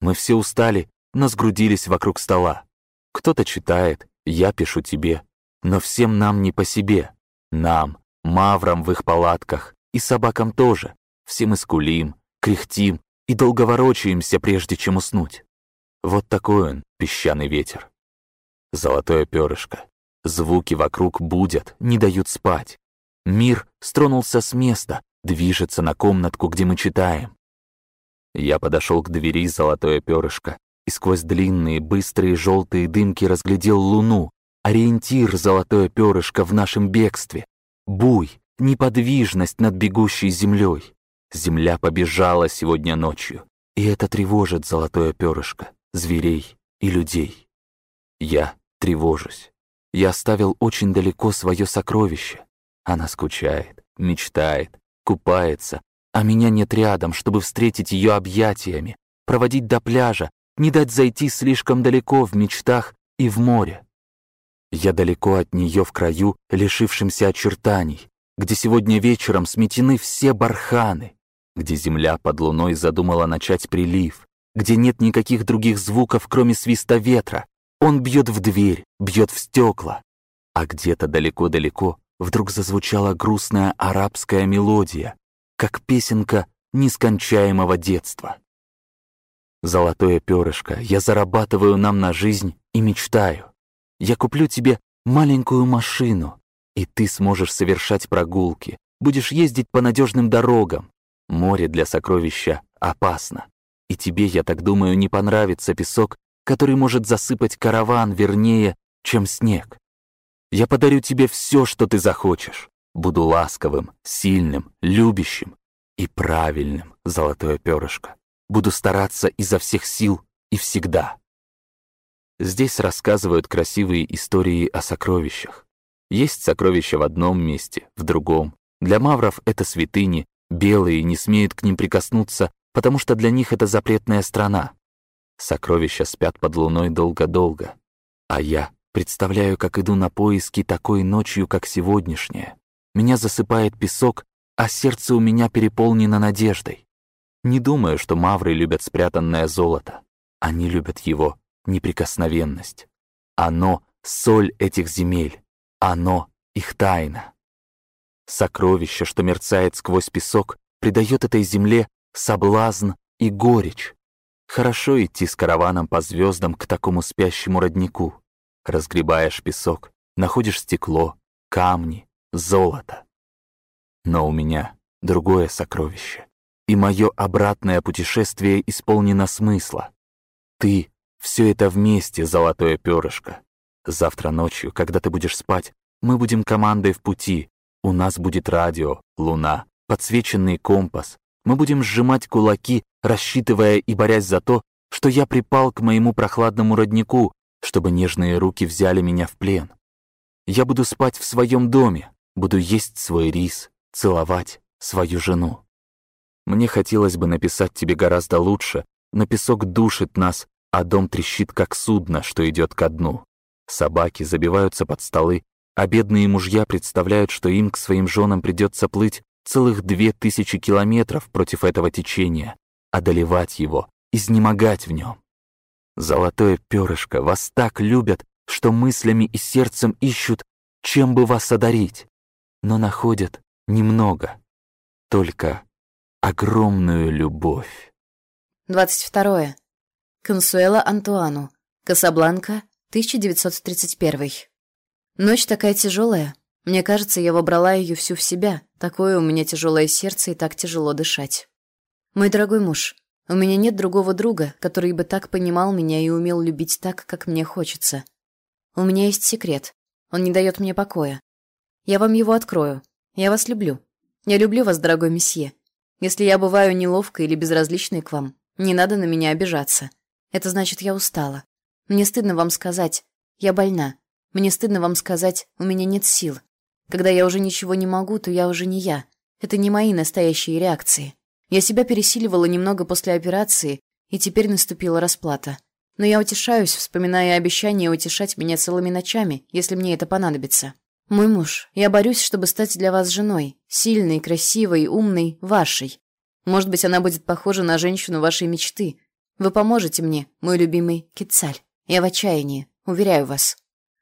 Speaker 1: Мы все устали, но сгрудились вокруг стола. Кто-то читает, я пишу тебе, но всем нам не по себе. Нам, маврам в их палатках, и собакам тоже. Все мы скулим, кряхтим и долго ворочаемся, прежде чем уснуть. Вот такой он, песчаный ветер. Золотое перышко. Звуки вокруг будят, не дают спать. Мир стронулся с места, движется на комнатку, где мы читаем. Я подошел к двери золотое перышко и сквозь длинные, быстрые желтые дымки разглядел луну, ориентир золотое перышко в нашем бегстве. Буй, неподвижность над бегущей землей. Земля побежала сегодня ночью, и это тревожит золотое перышко зверей и людей. Я тревожусь. Я оставил очень далеко свое сокровище. Она скучает, мечтает, купается, а меня нет рядом, чтобы встретить ее объятиями, проводить до пляжа, не дать зайти слишком далеко в мечтах и в море. Я далеко от нее в краю, лишившимся очертаний, где сегодня вечером сметены все барханы, где земля под луной задумала начать прилив, где нет никаких других звуков, кроме свиста ветра. Он бьет в дверь, бьет в стекла. А где-то далеко-далеко вдруг зазвучала грустная арабская мелодия, как песенка нескончаемого детства. Золотое перышко, я зарабатываю нам на жизнь и мечтаю. Я куплю тебе маленькую машину, и ты сможешь совершать прогулки, будешь ездить по надежным дорогам. Море для сокровища опасно. И тебе, я так думаю, не понравится песок, который может засыпать караван вернее, чем снег. Я подарю тебе все, что ты захочешь. Буду ласковым, сильным, любящим и правильным, золотое перышко. Буду стараться изо всех сил и всегда. Здесь рассказывают красивые истории о сокровищах. Есть сокровища в одном месте, в другом. Для мавров это святыни, белые не смеют к ним прикоснуться, потому что для них это запретная страна. Сокровища спят под луной долго-долго, а я представляю, как иду на поиски такой ночью, как сегодняшняя. Меня засыпает песок, а сердце у меня переполнено надеждой. Не думаю, что мавры любят спрятанное золото. Они любят его неприкосновенность. Оно — соль этих земель. Оно — их тайна. Сокровище, что мерцает сквозь песок, придает этой земле соблазн и горечь. Хорошо идти с караваном по звездам к такому спящему роднику. Разгребаешь песок, находишь стекло, камни, золото. Но у меня другое сокровище, и мое обратное путешествие исполнено смысла. Ты — все это вместе, золотое перышко. Завтра ночью, когда ты будешь спать, мы будем командой в пути. У нас будет радио, луна, подсвеченный компас, мы будем сжимать кулаки, рассчитывая и борясь за то, что я припал к моему прохладному роднику, чтобы нежные руки взяли меня в плен. Я буду спать в своем доме, буду есть свой рис, целовать свою жену. Мне хотелось бы написать тебе гораздо лучше, но песок душит нас, а дом трещит, как судно, что идет ко дну. Собаки забиваются под столы, а бедные мужья представляют, что им к своим женам придется плыть целых две тысячи километров против этого течения, одолевать его, изнемогать в нем. Золотое перышко вас так любят, что мыслями и сердцем ищут, чем бы вас одарить, но находят немного, только огромную любовь.
Speaker 2: 22. Консуэла Антуану. Касабланка, 1931. Ночь такая тяжелая. Мне кажется, я вобрала ее всю в себя. Такое у меня тяжелое сердце и так тяжело дышать. Мой дорогой муж, у меня нет другого друга, который бы так понимал меня и умел любить так, как мне хочется. У меня есть секрет. Он не дает мне покоя. Я вам его открою. Я вас люблю. Я люблю вас, дорогой месье. Если я бываю неловкой или безразличной к вам, не надо на меня обижаться. Это значит, я устала. Мне стыдно вам сказать. Я больна. Мне стыдно вам сказать, у меня нет сил. Когда я уже ничего не могу, то я уже не я. Это не мои настоящие реакции. Я себя пересиливала немного после операции, и теперь наступила расплата. Но я утешаюсь, вспоминая обещание утешать меня целыми ночами, если мне это понадобится. Мой муж, я борюсь, чтобы стать для вас женой. Сильной, красивой, умной, вашей. Может быть, она будет похожа на женщину вашей мечты. Вы поможете мне, мой любимый Кицаль. Я в отчаянии, уверяю вас.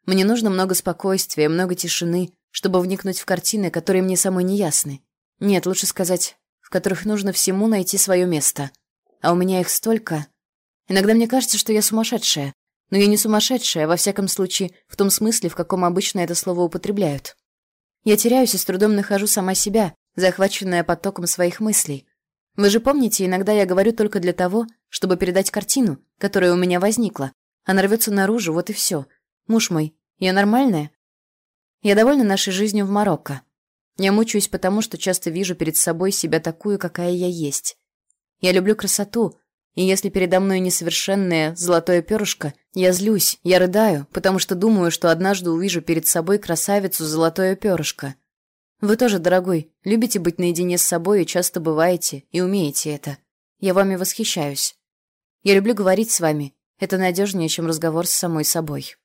Speaker 2: Мне нужно много спокойствия, много тишины, чтобы вникнуть в картины, которые мне самой не ясны. Нет, лучше сказать, в которых нужно всему найти свое место. А у меня их столько. Иногда мне кажется, что я сумасшедшая, но я не сумасшедшая, во всяком случае, в том смысле, в каком обычно это слово употребляют. Я теряюсь и с трудом нахожу сама себя, захваченная потоком своих мыслей. Вы же помните, иногда я говорю только для того, чтобы передать картину, которая у меня возникла. Она рвется наружу, вот и все. Муж мой, я нормальная? Я довольна нашей жизнью в Марокко. Я мучаюсь потому, что часто вижу перед собой себя такую, какая я есть. Я люблю красоту, и если передо мной несовершенное золотое перышко, я злюсь, я рыдаю, потому что думаю, что однажды увижу перед собой красавицу золотое перышко. Вы тоже, дорогой, любите быть наедине с собой и часто бываете, и умеете это. Я вами восхищаюсь. Я люблю говорить с вами. Это надежнее, чем разговор с самой собой.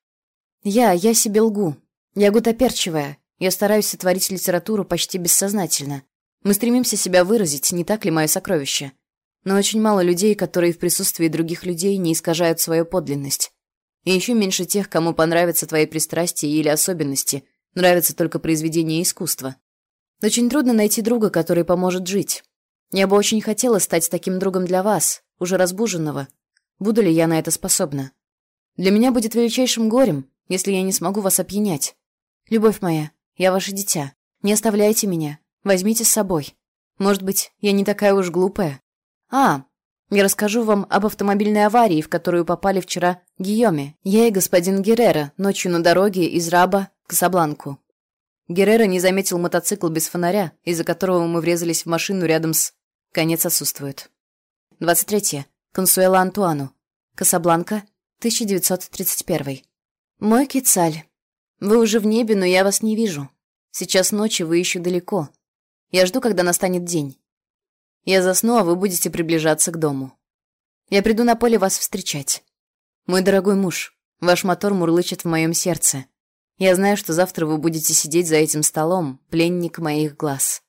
Speaker 2: Я, я себе лгу. Я гутоперчивая. Я стараюсь сотворить литературу почти бессознательно. Мы стремимся себя выразить, не так ли, мое сокровище? Но очень мало людей, которые в присутствии других людей не искажают свою подлинность. И еще меньше тех, кому понравятся твои пристрастия или особенности, нравятся только произведения искусства. Очень трудно найти друга, который поможет жить. Я бы очень хотела стать таким другом для вас, уже разбуженного. Буду ли я на это способна? Для меня будет величайшим горем, если я не смогу вас опьянять. Любовь моя, я ваше дитя. Не оставляйте меня. Возьмите с собой. Может быть, я не такая уж глупая. А, я расскажу вам об автомобильной аварии, в которую попали вчера Гийоме. Я и господин Геррера ночью на дороге из Раба к Сабланку. Геррера не заметил мотоцикл без фонаря, из-за которого мы врезались в машину рядом с... Конец отсутствует. 23. Консуэла Антуану. Касабланка, 1931. Мой Кицаль. Вы уже в небе, но я вас не вижу. Сейчас ночи, вы еще далеко. Я жду, когда настанет день. Я засну, а вы будете приближаться к дому. Я приду на поле вас встречать. Мой дорогой муж, ваш мотор мурлычет в моем сердце. Я знаю, что завтра вы будете сидеть за этим столом, пленник моих глаз.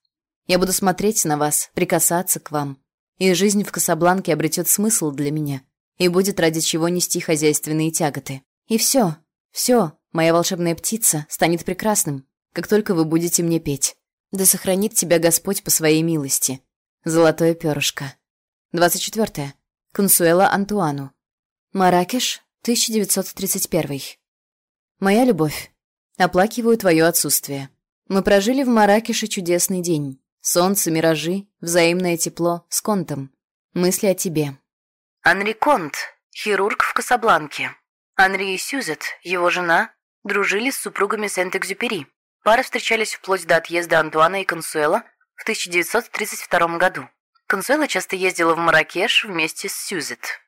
Speaker 2: Я буду смотреть на вас, прикасаться к вам. И жизнь в Касабланке обретет смысл для меня. И будет ради чего нести хозяйственные тяготы. И все, все, моя волшебная птица станет прекрасным, как только вы будете мне петь. Да сохранит тебя Господь по своей милости. Золотое перышко. 24. Консуэла Антуану. Маракеш, 1931. Моя любовь. Оплакиваю твое отсутствие. Мы прожили в Маракеше чудесный день. Солнце, миражи, взаимное тепло, с Контом. Мысли о тебе. Анри Конт, хирург в Касабланке. Анри и Сюзет, его жена, дружили с супругами Сент-Экзюпери. Пары встречались вплоть до отъезда Антуана и Консуэла в 1932 году. Консуэла часто ездила в Маракеш вместе с Сюзет.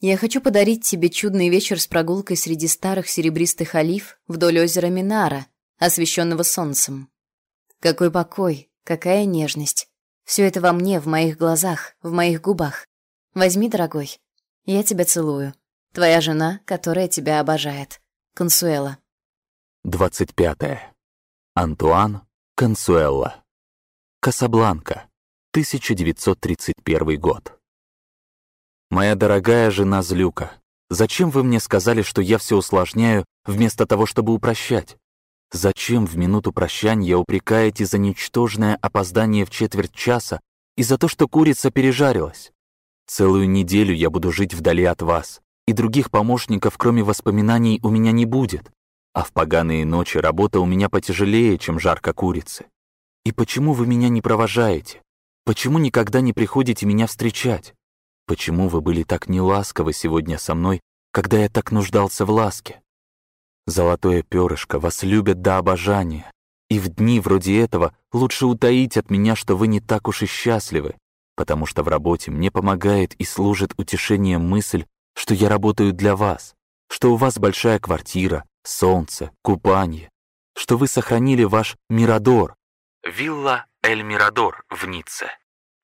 Speaker 2: Я хочу подарить тебе чудный вечер с прогулкой среди старых серебристых олив вдоль озера Минара, освещенного солнцем. Какой покой, какая нежность. Все это во мне, в моих глазах, в моих губах. Возьми, дорогой. Я тебя целую. Твоя жена, которая тебя обожает. Консуэла.
Speaker 1: 25. Антуан Консуэлла. Касабланка. 1931 год. Моя дорогая жена Злюка, зачем вы мне сказали, что я все усложняю, вместо того, чтобы упрощать? Зачем в минуту прощания упрекаете за ничтожное опоздание в четверть часа и за то, что курица пережарилась? Целую неделю я буду жить вдали от вас, и других помощников, кроме воспоминаний, у меня не будет. А в поганые ночи работа у меня потяжелее, чем жарко курицы. И почему вы меня не провожаете? Почему никогда не приходите меня встречать? Почему вы были так неласковы сегодня со мной, когда я так нуждался в ласке? Золотое перышко, вас любят до обожания. И в дни вроде этого лучше утаить от меня, что вы не так уж и счастливы, потому что в работе мне помогает и служит утешением мысль, что я работаю для вас, что у вас большая квартира, солнце, купание, что вы сохранили ваш Мирадор. Вилла Эль Мирадор в Ницце.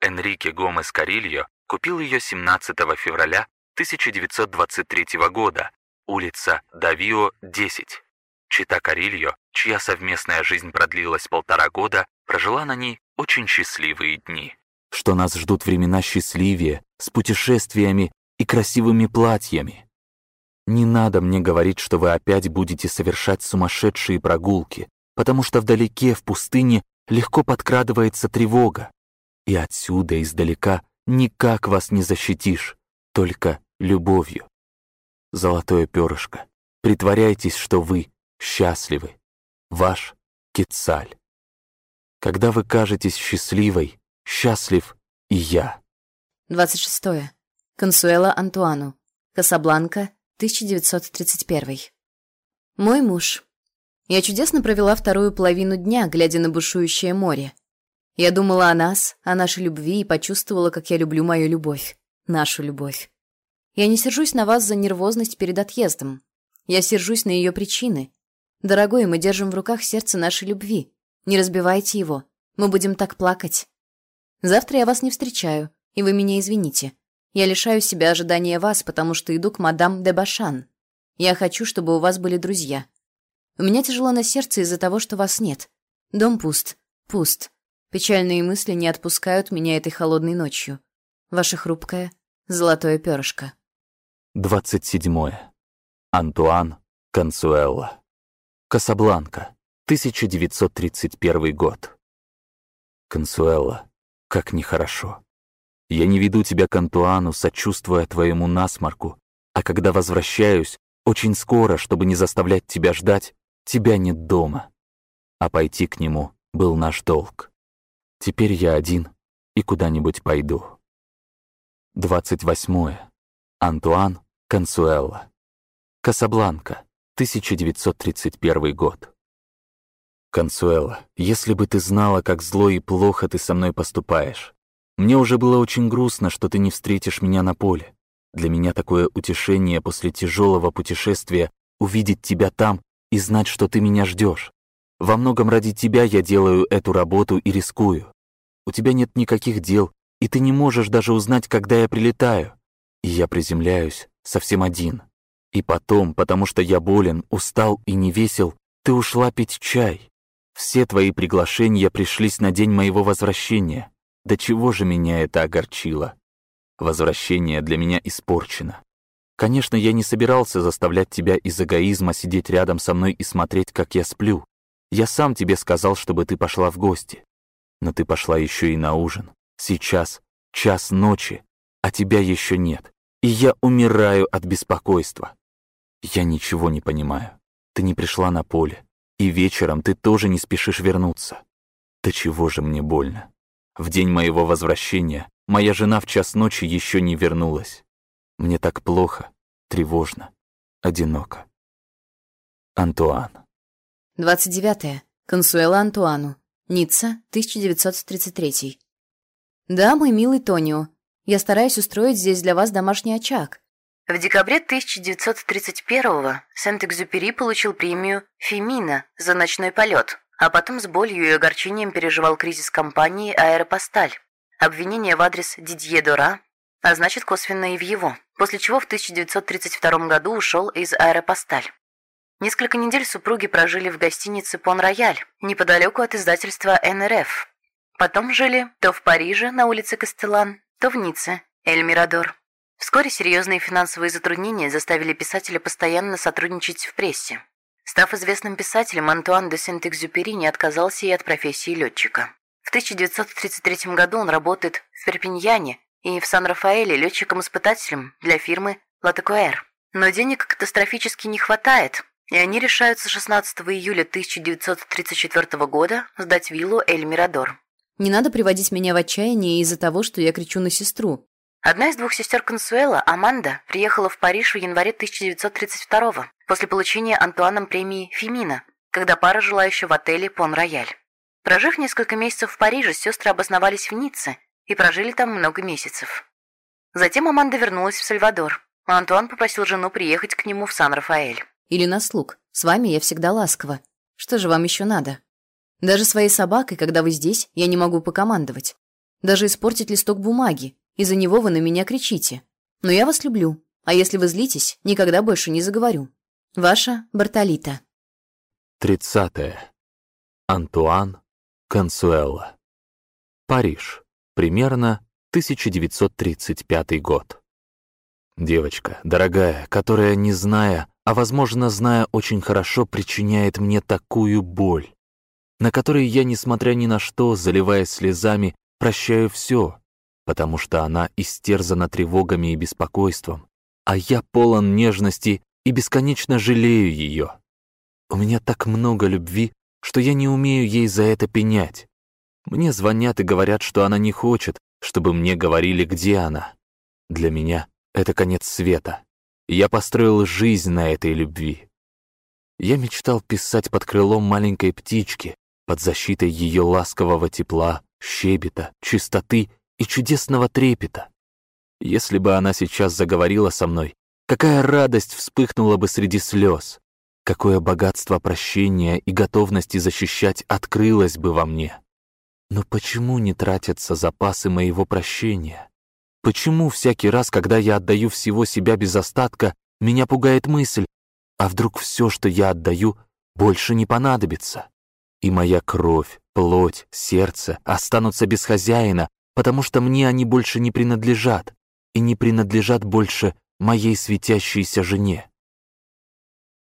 Speaker 1: Энрике Гомес Карильо купил ее 17 февраля 1923 года улица Давио, 10. Чита Карильо, чья совместная жизнь продлилась полтора года, прожила на ней очень счастливые дни. Что нас ждут времена счастливее, с путешествиями и красивыми платьями. Не надо мне говорить, что вы опять будете совершать сумасшедшие прогулки, потому что вдалеке, в пустыне, легко подкрадывается тревога. И отсюда, издалека, никак вас не защитишь, только любовью золотое перышко. Притворяйтесь, что вы счастливы. Ваш Кецаль. Когда вы кажетесь счастливой, счастлив и я.
Speaker 2: 26. Консуэла Антуану. Касабланка, 1931. Мой муж. Я чудесно провела вторую половину дня, глядя на бушующее море. Я думала о нас, о нашей любви и почувствовала, как я люблю мою любовь. Нашу любовь. Я не сержусь на вас за нервозность перед отъездом. Я сержусь на ее причины. Дорогой, мы держим в руках сердце нашей любви. Не разбивайте его. Мы будем так плакать. Завтра я вас не встречаю, и вы меня извините. Я лишаю себя ожидания вас, потому что иду к мадам де Башан. Я хочу, чтобы у вас были друзья. У меня тяжело на сердце из-за того, что вас нет. Дом пуст. Пуст. Печальные мысли не отпускают меня этой холодной ночью. Ваша хрупкая, золотое перышко.
Speaker 1: 27. Антуан Консуэлла. Касабланка. 1931 год. Консуэлла, как нехорошо. Я не веду тебя к Антуану, сочувствуя твоему насморку, а когда возвращаюсь, очень скоро, чтобы не заставлять тебя ждать, тебя нет дома. А пойти к нему был наш долг. Теперь я один и куда-нибудь пойду. 28. Антуан Консуэлла. Касабланка, 1931 год. Консуэла, если бы ты знала, как зло и плохо ты со мной поступаешь. Мне уже было очень грустно, что ты не встретишь меня на поле. Для меня такое утешение после тяжелого путешествия увидеть тебя там и знать, что ты меня ждешь. Во многом ради тебя я делаю эту работу и рискую. У тебя нет никаких дел, и ты не можешь даже узнать, когда я прилетаю. И я приземляюсь, совсем один. И потом, потому что я болен, устал и не весел, ты ушла пить чай. Все твои приглашения пришлись на день моего возвращения. До чего же меня это огорчило? Возвращение для меня испорчено. Конечно, я не собирался заставлять тебя из эгоизма сидеть рядом со мной и смотреть, как я сплю. Я сам тебе сказал, чтобы ты пошла в гости. Но ты пошла еще и на ужин. Сейчас час ночи, а тебя еще нет и я умираю от беспокойства. Я ничего не понимаю. Ты не пришла на поле, и вечером ты тоже не спешишь вернуться. Да чего же мне больно? В день моего возвращения моя жена в час ночи еще не вернулась. Мне так плохо, тревожно, одиноко. Антуан.
Speaker 2: 29. Консуэла Антуану. Ницца, 1933. Да, мой милый Тонио, я стараюсь устроить здесь для вас домашний очаг. В декабре 1931-го Сент-Экзюпери получил премию «Фемина» за ночной полет, а потом с болью и огорчением переживал кризис компании «Аэропосталь». Обвинение в адрес Дидье Дора, а значит косвенно и в его, после чего в 1932 году ушел из «Аэропосталь». Несколько недель супруги прожили в гостинице «Пон-Рояль», неподалеку от издательства НРФ. Потом жили то в Париже на улице Кастелан, то в Ницце, Эль Мирадор. В Вскоре серьезные финансовые затруднения заставили писателя постоянно сотрудничать в прессе. Став известным писателем, Антуан де Сент-Экзюпери не отказался и от профессии летчика. В 1933 году он работает в Перпиньяне и в Сан-Рафаэле летчиком-испытателем для фирмы «Латекуэр». Но денег катастрофически не хватает, и они решаются 16 июля 1934 года сдать виллу «Эль Мирадор». Не надо приводить меня в отчаяние из-за того, что я кричу на сестру. Одна из двух сестер Консуэла, Аманда, приехала в Париж в январе 1932 после получения Антуаном премии «Фемина», когда пара жила еще в отеле «Пон-Рояль». Прожив несколько месяцев в Париже, сестры обосновались в Ницце и прожили там много месяцев. Затем Аманда вернулась в Сальвадор, а Антуан попросил жену приехать к нему в Сан-Рафаэль. «Или на слуг. С вами я всегда ласкова. Что же вам еще надо? Даже своей собакой, когда вы здесь, я не могу покомандовать. Даже испортить листок бумаги, из-за него вы на меня кричите. Но я вас люблю, а если вы злитесь, никогда больше не заговорю. Ваша Бартолита.
Speaker 1: Тридцатое. Антуан Консуэлла. Париж. Примерно 1935 год. Девочка, дорогая, которая, не зная, а, возможно, зная очень хорошо, причиняет мне такую боль, на которой я, несмотря ни на что, заливаясь слезами, прощаю все, потому что она истерзана тревогами и беспокойством, а я полон нежности и бесконечно жалею ее. У меня так много любви, что я не умею ей за это пенять. Мне звонят и говорят, что она не хочет, чтобы мне говорили, где она. Для меня это конец света. Я построил жизнь на этой любви. Я мечтал писать под крылом маленькой птички, под защитой ее ласкового тепла, щебета, чистоты и чудесного трепета. Если бы она сейчас заговорила со мной, какая радость вспыхнула бы среди слез, какое богатство прощения и готовности защищать открылось бы во мне. Но почему не тратятся запасы моего прощения? Почему всякий раз, когда я отдаю всего себя без остатка, меня пугает мысль, а вдруг все, что я отдаю, больше не понадобится? И моя кровь, плоть, сердце останутся без хозяина, потому что мне они больше не принадлежат и не принадлежат больше моей светящейся жене.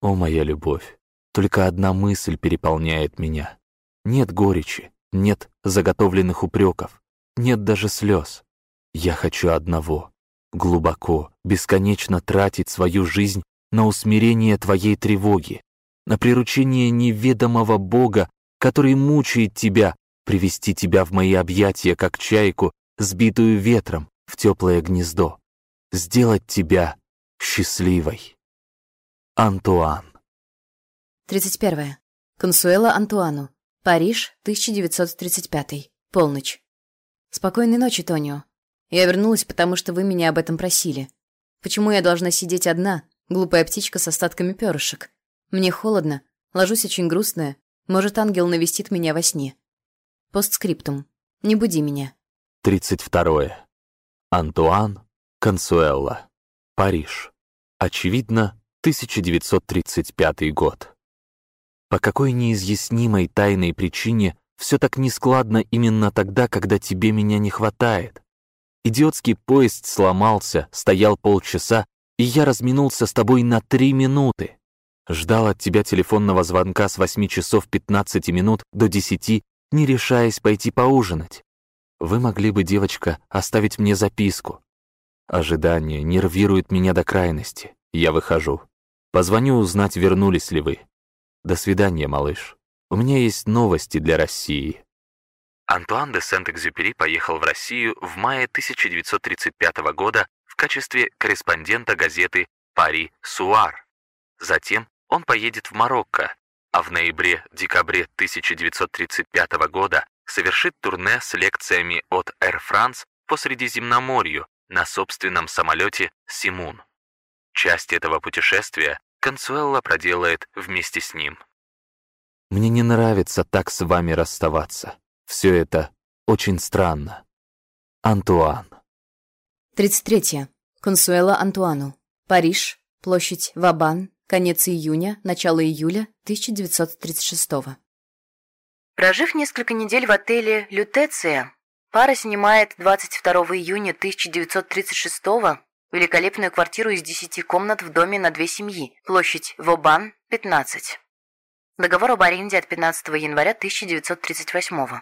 Speaker 1: О, моя любовь, только одна мысль переполняет меня. Нет горечи, нет заготовленных упреков, нет даже слез. Я хочу одного — глубоко, бесконечно тратить свою жизнь на усмирение твоей тревоги, на приручение неведомого Бога, который мучает тебя, привести тебя в мои объятия, как чайку, сбитую ветром, в теплое гнездо, сделать тебя счастливой. Антуан.
Speaker 2: 31. Консуэла Антуану. Париж, 1935. Полночь. Спокойной ночи, Тонио. Я вернулась, потому что вы меня об этом просили. Почему я должна сидеть одна, глупая птичка с остатками перышек? Мне холодно, ложусь очень грустная. Может, ангел навестит меня во сне. Постскриптум. Не буди меня.
Speaker 1: 32. Антуан Консуэлла. Париж. Очевидно, 1935 год. По какой неизъяснимой тайной причине все так нескладно именно тогда, когда тебе меня не хватает? Идиотский поезд сломался, стоял полчаса, и я разминулся с тобой на три минуты. Ждал от тебя телефонного звонка с 8 часов 15 минут до 10 не решаясь пойти поужинать. Вы могли бы, девочка, оставить мне записку. Ожидание нервирует меня до крайности. Я выхожу. Позвоню узнать, вернулись ли вы. До свидания, малыш. У меня есть новости для России. Антуан де Сент-Экзюпери поехал в Россию в мае 1935 года в качестве корреспондента газеты «Пари Суар». Затем он поедет в Марокко, а в ноябре-декабре 1935 года совершит турне с лекциями от Air France по Средиземноморью на собственном самолете «Симун». Часть этого путешествия Консуэлла проделает вместе с ним. Мне не нравится так с вами расставаться. Все это очень странно. Антуан.
Speaker 2: 33. Консуэла Антуану. Париж. Площадь Вабан. Конец июня, начало июля 1936 Прожив несколько недель в отеле «Лютеция», пара снимает 22 июня 1936 великолепную квартиру из 10 комнат в доме на две семьи, площадь Вобан, 15. Договор об аренде от 15 января 1938.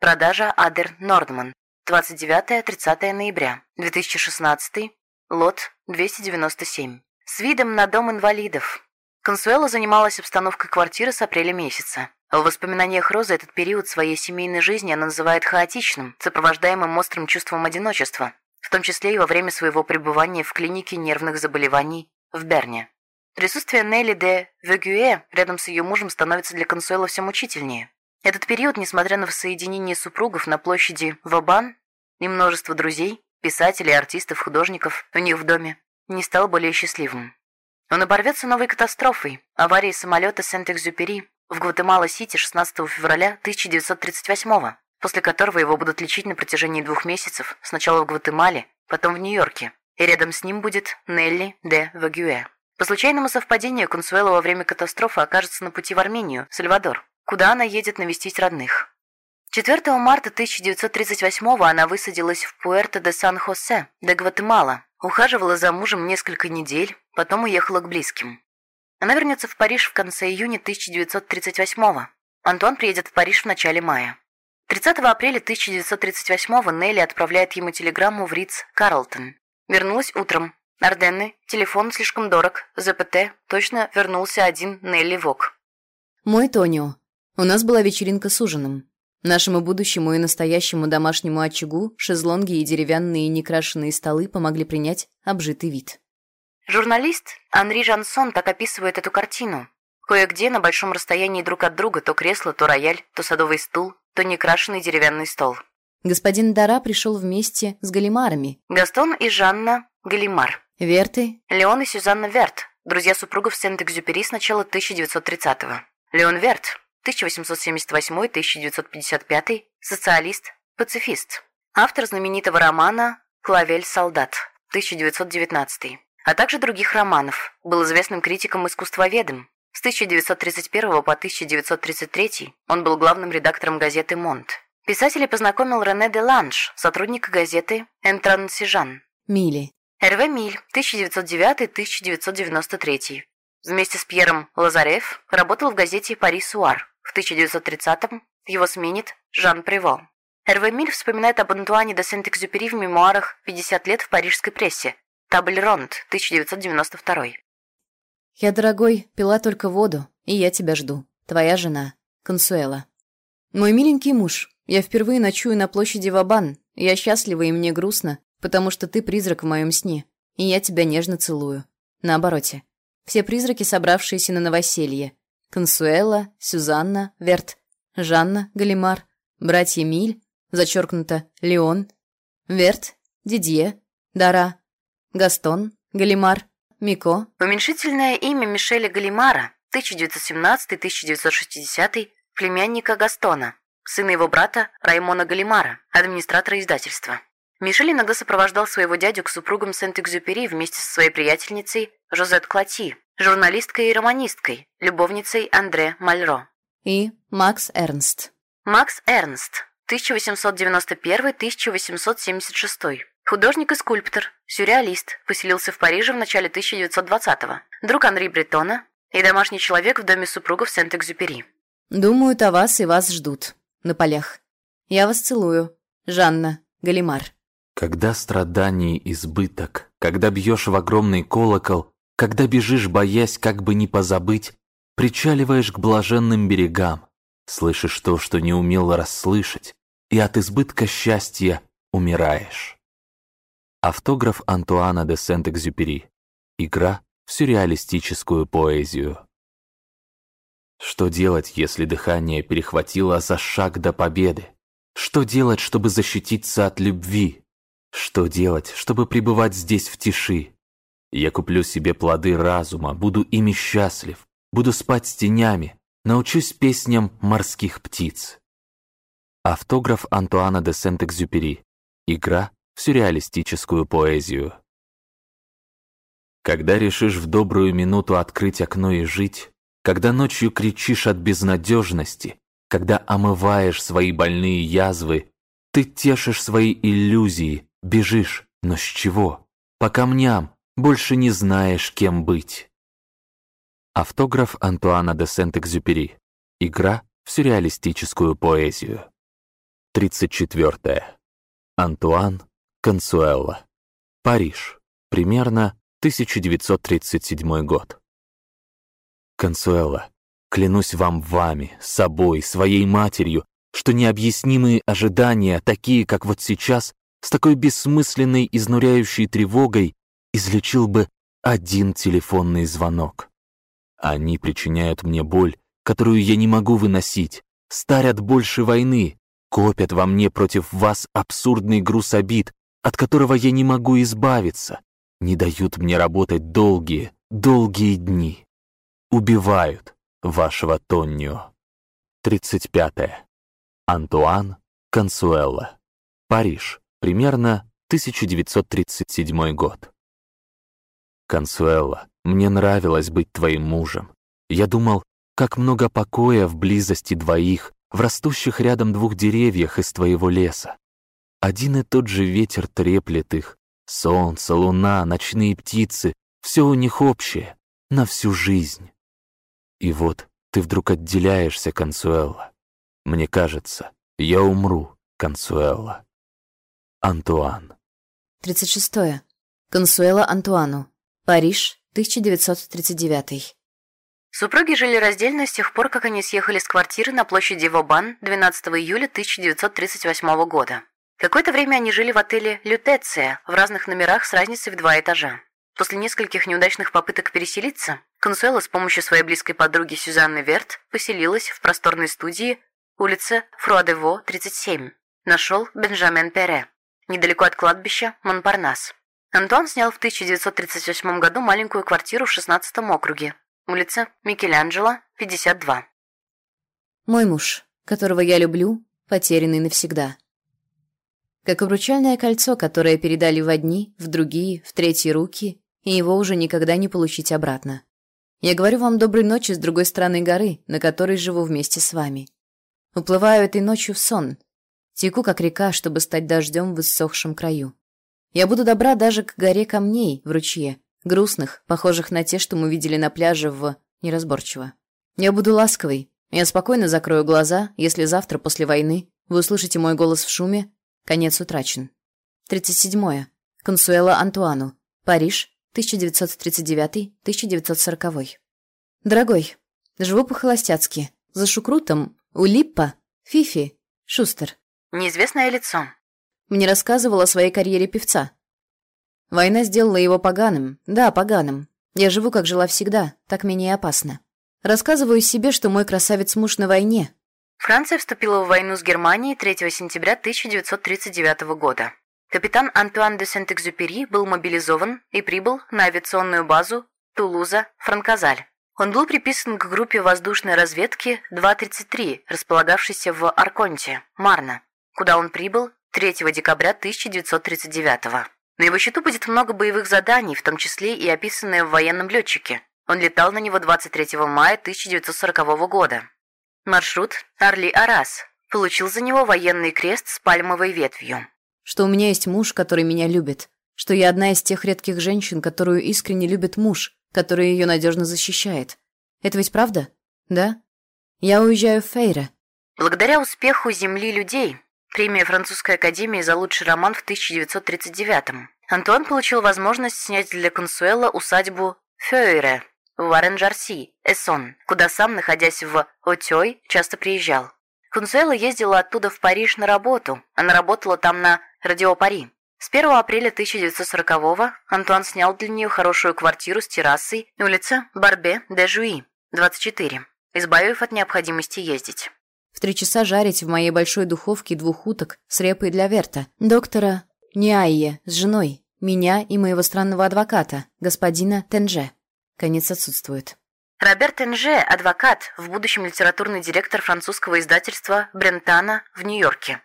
Speaker 2: Продажа Адер Нордман, 29-30 ноября 2016, лот 297. С видом на дом инвалидов. Консуэла занималась обстановкой квартиры с апреля месяца. В воспоминаниях Розы этот период своей семейной жизни она называет хаотичным, сопровождаемым острым чувством одиночества, в том числе и во время своего пребывания в клинике нервных заболеваний в Берне. Присутствие Нелли де Вегюэ рядом с ее мужем становится для Консуэла все мучительнее. Этот период, несмотря на воссоединение супругов на площади Вабан и множество друзей, писателей, артистов, художников у них в доме, не стал более счастливым. Он оборвется новой катастрофой, аварией самолета Сент-Экзюпери в Гватемала-Сити 16 февраля 1938 после которого его будут лечить на протяжении двух месяцев, сначала в Гватемале, потом в Нью-Йорке, и рядом с ним будет Нелли де Вагюэ. По случайному совпадению Консуэла во время катастрофы окажется на пути в Армению, Сальвадор, куда она едет навестить родных. 4 марта 1938 она высадилась в Пуэрто де Сан-Хосе, де Гватемала, ухаживала за мужем несколько недель, потом уехала к близким. Она вернется в Париж в конце июня 1938-го. Антуан приедет в Париж в начале мая. 30 апреля 1938-го Нелли отправляет ему телеграмму в Риц Карлтон. Вернулась утром. Арденны, телефон слишком дорог, ЗПТ, точно вернулся один Нелли Вок.
Speaker 3: Мой Тонио, у нас была вечеринка с ужином. Нашему будущему и настоящему домашнему очагу шезлонги и деревянные некрашенные столы помогли принять обжитый вид.
Speaker 2: Журналист Анри Жансон так описывает эту картину. Кое-где на большом расстоянии друг от друга то кресло, то рояль, то садовый стул, то некрашенный деревянный стол.
Speaker 3: Господин Дара пришел вместе с Галимарами.
Speaker 2: Гастон и Жанна Галимар.
Speaker 3: Верты.
Speaker 2: Леон и Сюзанна Верт, друзья супругов Сент-Экзюпери с начала 1930-го. Леон Верт, 1878-1955, социалист, пацифист. Автор знаменитого романа «Клавель солдат», 1919 а также других романов, был известным критиком-искусствоведом. С 1931 по 1933 он был главным редактором газеты «Монт». Писателя познакомил Рене де Ланж, сотрудника газеты «Энтрансижан».
Speaker 3: Мили.
Speaker 2: Эрве Миль, 1909-1993. Вместе с Пьером Лазарев работал в газете «Пари Суар». В 1930-м его сменит Жан Приво. Эрве Миль вспоминает об Антуане де Сент-Экзюпери в мемуарах «50 лет в парижской прессе», Таблеронд, 1992.
Speaker 3: Я, дорогой, пила только воду, и я тебя жду. Твоя жена, Консуэла. Мой миленький муж, я впервые ночую на площади Вабан. Я счастлива и мне грустно, потому что ты призрак в моем сне, и я тебя нежно целую. На обороте. Все призраки, собравшиеся на новоселье. Консуэла, Сюзанна, Верт, Жанна, Галимар, братья Миль, зачеркнуто Леон, Верт, Дидье, Дара, Гастон, Галимар, Мико.
Speaker 2: Уменьшительное имя Мишеля Галимара, 1917-1960, племянника Гастона, сына его брата Раймона Галимара, администратора издательства. Мишель иногда сопровождал своего дядю к супругам Сент-Экзюпери вместе со своей приятельницей Жозет Клати, журналисткой и романисткой, любовницей Андре Мальро.
Speaker 3: И Макс Эрнст.
Speaker 2: Макс Эрнст, 1891-1876. Художник и скульптор, сюрреалист, поселился в Париже в начале 1920-го. Друг Анри Бретона и домашний человек в доме супругов Сент-Экзюпери.
Speaker 3: Думают о вас и вас ждут. На полях. Я вас целую. Жанна, Галимар.
Speaker 1: Когда страданий избыток, когда бьешь в огромный колокол, когда бежишь, боясь как бы не позабыть, причаливаешь к блаженным берегам, слышишь то, что не умел расслышать, и от избытка счастья умираешь. Автограф Антуана де Сент-Экзюпери. Игра в сюрреалистическую поэзию. Что делать, если дыхание перехватило за шаг до победы? Что делать, чтобы защититься от любви? Что делать, чтобы пребывать здесь в тиши? Я куплю себе плоды разума, буду ими счастлив, буду спать с тенями, научусь песням морских птиц. Автограф Антуана де Сент-Экзюпери. Игра в сюрреалистическую поэзию. Когда решишь в добрую минуту открыть окно и жить, когда ночью кричишь от безнадежности, когда омываешь свои больные язвы, ты тешишь свои иллюзии, бежишь, но с чего? по камням, больше не знаешь, кем быть. Автограф Антуана де Сент-Экзюпери. Игра в сюрреалистическую поэзию. 34. Антуан Консуэлла. Париж. Примерно 1937 год. Консуэлла, клянусь вам вами, собой, своей матерью, что необъяснимые ожидания, такие, как вот сейчас, с такой бессмысленной, изнуряющей тревогой, излечил бы один телефонный звонок. Они причиняют мне боль, которую я не могу выносить, старят больше войны, копят во мне против вас абсурдный груз обид, от которого я не могу избавиться, не дают мне работать долгие, долгие дни. Убивают вашего Тоннио. 35. -е. Антуан Консуэлла. Париж. Примерно 1937 год. Консуэлла, мне нравилось быть твоим мужем. Я думал, как много покоя в близости двоих, в растущих рядом двух деревьях из твоего леса. Один и тот же ветер треплет их. Солнце, луна, ночные птицы — все у них общее, на всю жизнь. И вот ты вдруг отделяешься, Консуэлла. Мне кажется, я умру, Консуэлла. Антуан.
Speaker 4: 36. -е. Консуэла Антуану. Париж, 1939.
Speaker 2: Супруги жили раздельно с тех пор, как они съехали с квартиры на площади Вобан 12 июля 1938 года. Какое-то время они жили в отеле «Лютеция» в разных номерах с разницей в два этажа. После нескольких неудачных попыток переселиться, Консуэла с помощью своей близкой подруги Сюзанны Верт поселилась в просторной студии улица Фруадево, 37. Нашел Бенджамен Пере, недалеко от кладбища Монпарнас. Антуан снял в 1938 году маленькую квартиру в 16 округе, улица Микеланджело, 52.
Speaker 4: Мой муж, которого я люблю, потерянный навсегда как обручальное кольцо, которое передали в одни, в другие, в третьи руки, и его уже никогда не получить обратно. Я говорю вам доброй ночи с другой стороны горы, на которой живу вместе с вами. Уплываю этой ночью в сон. Теку, как река, чтобы стать дождем в иссохшем краю. Я буду добра даже к горе камней в ручье, грустных, похожих на те, что мы видели на пляже в... неразборчиво. Я буду ласковой. Я спокойно закрою глаза, если завтра после войны вы услышите мой голос в шуме, Конец утрачен. 37. -е. Консуэла Антуану. Париж, 1939-1940. Дорогой, живу по-холостяцки. За Шукрутом, у Липпа, Фифи, Шустер.
Speaker 2: Неизвестное лицо.
Speaker 4: Мне рассказывал о своей карьере певца. Война сделала его поганым. Да, поганым. Я живу, как жила всегда, так менее опасно. Рассказываю себе, что мой красавец-муж на войне,
Speaker 2: Франция вступила в войну с Германией 3 сентября 1939 года. Капитан Антуан де Сент-Экзюпери был мобилизован и прибыл на авиационную базу Тулуза-Франказаль. Он был приписан к группе воздушной разведки 233, располагавшейся в Арконте, Марна, куда он прибыл 3 декабря 1939 На его счету будет много боевых заданий, в том числе и описанные в военном летчике. Он летал на него 23 мая 1940 года. Маршрут Арли-Арас. Получил за него военный крест с пальмовой ветвью.
Speaker 4: Что у меня есть муж, который меня любит. Что я одна из тех редких женщин, которую искренне любит муж, который ее надежно защищает. Это ведь правда? Да? Я уезжаю в Фейре.
Speaker 2: Благодаря успеху «Земли людей» премия Французской академии за лучший роман в 1939-м, Антуан получил возможность снять для Консуэла усадьбу Фейре в Варен-Жарси, Эссон, куда сам, находясь в Отёй, часто приезжал. Кунсуэла ездила оттуда в Париж на работу. Она работала там на Радио Пари. С 1 апреля 1940-го Антуан снял для нее хорошую квартиру с террасой на улице Барбе де Жуи, 24, избавив от необходимости ездить.
Speaker 4: В три часа жарить в моей большой духовке двух уток с репой для Верта, доктора Ниайе с женой, меня и моего странного адвоката, господина Тенже. Конец отсутствует.
Speaker 2: Роберт Энже, адвокат, в будущем литературный директор французского издательства Брентана в Нью-Йорке.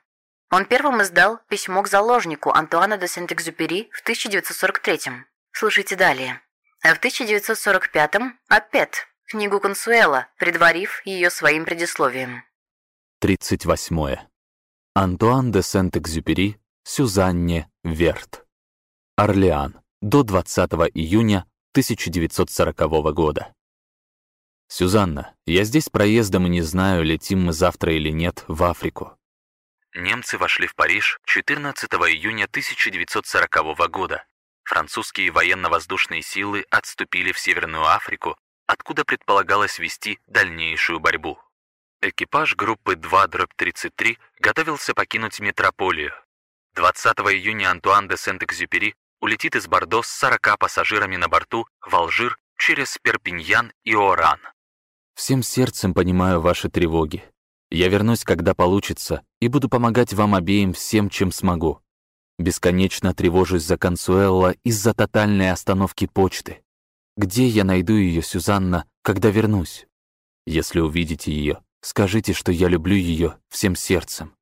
Speaker 2: Он первым издал «Письмо к заложнику» Антуана де Сент-Экзюпери в 1943-м. Слушайте далее. А в 1945-м «Апет» книгу Консуэла, предварив ее своим предисловием.
Speaker 1: 38. Антуан де Сент-Экзюпери Сюзанне Верт. Орлеан. до 20 июня 1940 года. «Сюзанна, я здесь проездом и не знаю, летим мы завтра или нет в Африку». Немцы вошли в Париж 14 июня 1940 года. Французские военно-воздушные силы отступили в Северную Африку, откуда предполагалось вести дальнейшую борьбу. Экипаж группы 2-33 готовился покинуть метрополию. 20 июня Антуан де Сент-Экзюпери улетит из Бордо с 40 пассажирами на борту в Алжир через Перпиньян и Оран. Всем сердцем понимаю ваши тревоги. Я вернусь, когда получится, и буду помогать вам обеим всем, чем смогу. Бесконечно тревожусь за Консуэлла из-за тотальной остановки почты. Где я найду ее, Сюзанна, когда вернусь? Если увидите ее, скажите, что я люблю ее всем сердцем.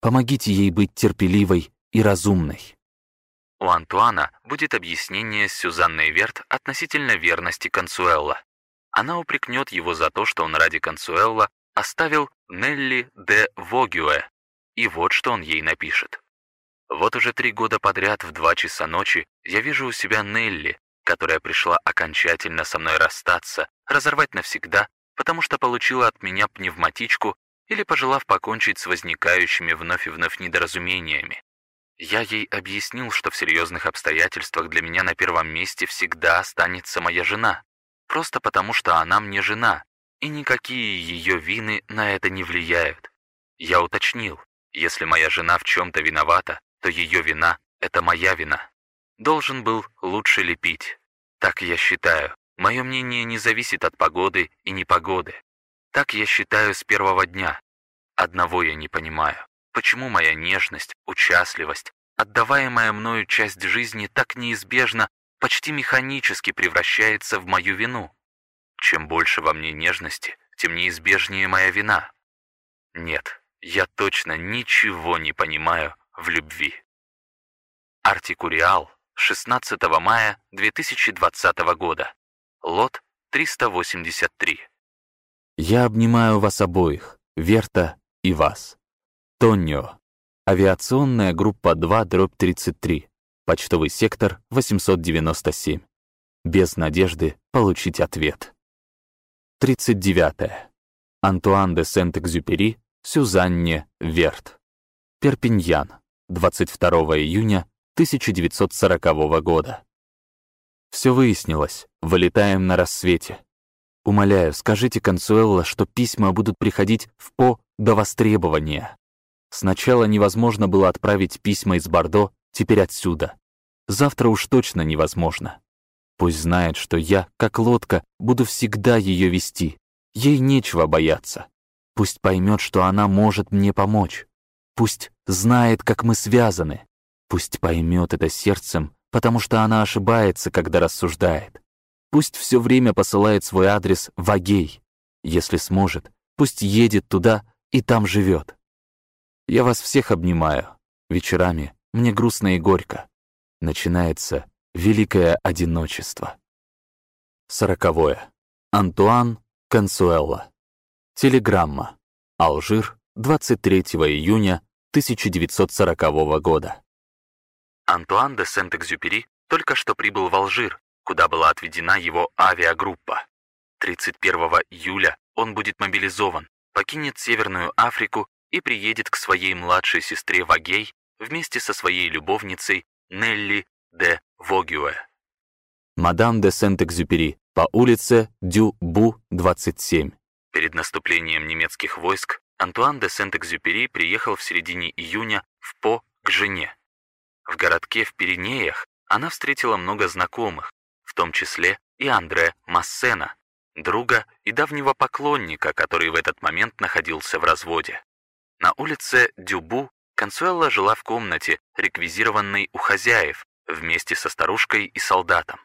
Speaker 1: Помогите ей быть терпеливой и разумной. У Антуана будет объяснение с Сюзанной Верт относительно верности Консуэлла. Она упрекнет его за то, что он ради Консуэлла оставил Нелли де Вогюэ, и вот что он ей напишет. Вот уже три года подряд в два часа ночи я вижу у себя Нелли, которая пришла окончательно со мной расстаться, разорвать навсегда, потому что получила от меня пневматичку или пожелав покончить с возникающими вновь и вновь недоразумениями. Я ей объяснил, что в серьезных обстоятельствах для меня на первом месте всегда останется моя жена, просто потому что она мне жена, и никакие ее вины на это не влияют. Я уточнил, если моя жена в чем-то виновата, то ее вина — это моя вина. Должен был лучше лепить. Так я считаю. Мое мнение не зависит от погоды и непогоды. Так я считаю с первого дня. Одного я не понимаю. Почему моя нежность, участливость, отдаваемая мною часть жизни так неизбежно, почти механически превращается в мою вину? Чем больше во мне нежности, тем неизбежнее моя вина. Нет, я точно ничего не понимаю в любви. Артикуриал, 16 мая 2020 года. Лот 383. Я обнимаю вас обоих, Верта и вас. Тонио. Авиационная группа 2, дробь 33. Почтовый сектор 897. Без надежды получить ответ. 39. Антуан де Сент-Экзюпери, Сюзанне Верт. Перпиньян. 22 июня 1940 года. Все выяснилось. Вылетаем на рассвете. Умоляю, скажите Консуэлла, что письма будут приходить в По до востребования. Сначала невозможно было отправить письма из Бордо, теперь отсюда. Завтра уж точно невозможно. Пусть знает, что я, как лодка, буду всегда ее вести. Ей нечего бояться. Пусть поймет, что она может мне помочь. Пусть знает, как мы связаны. Пусть поймет это сердцем, потому что она ошибается, когда рассуждает. Пусть все время посылает свой адрес в Агей. Если сможет, пусть едет туда и там живет. Я вас всех обнимаю. Вечерами мне грустно и горько. Начинается великое одиночество. Сороковое. Антуан Консуэлла. Телеграмма. Алжир, 23 июня 1940 года. Антуан де Сент-Экзюпери только что прибыл в Алжир, куда была отведена его авиагруппа. 31 июля он будет мобилизован, покинет Северную Африку и приедет к своей младшей сестре Вагей вместе со своей любовницей Нелли де Вогюэ. Мадам де Сент-Экзюпери по улице Дю-Бу, 27. Перед наступлением немецких войск Антуан де Сент-Экзюпери приехал в середине июня в По к жене. В городке в Пиренеях она встретила много знакомых, в том числе и Андре Массена, друга и давнего поклонника, который в этот момент находился в разводе. На улице Дюбу Консуэла жила в комнате, реквизированной у хозяев, вместе со старушкой и солдатом.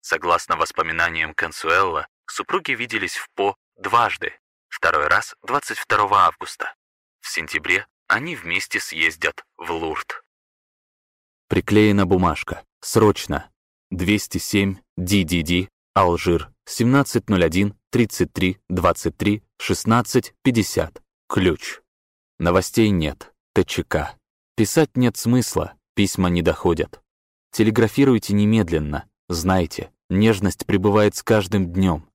Speaker 1: Согласно воспоминаниям Консуэлла, супруги виделись в По дважды, второй раз 22 августа. В сентябре они вместе съездят в Лурд. Приклеена бумажка. Срочно. 207 DDD, Алжир, 1701 33 23 16 50. Ключ. Новостей нет. ТЧК. Писать нет смысла, письма не доходят. Телеграфируйте немедленно. Знайте, нежность пребывает с каждым днем.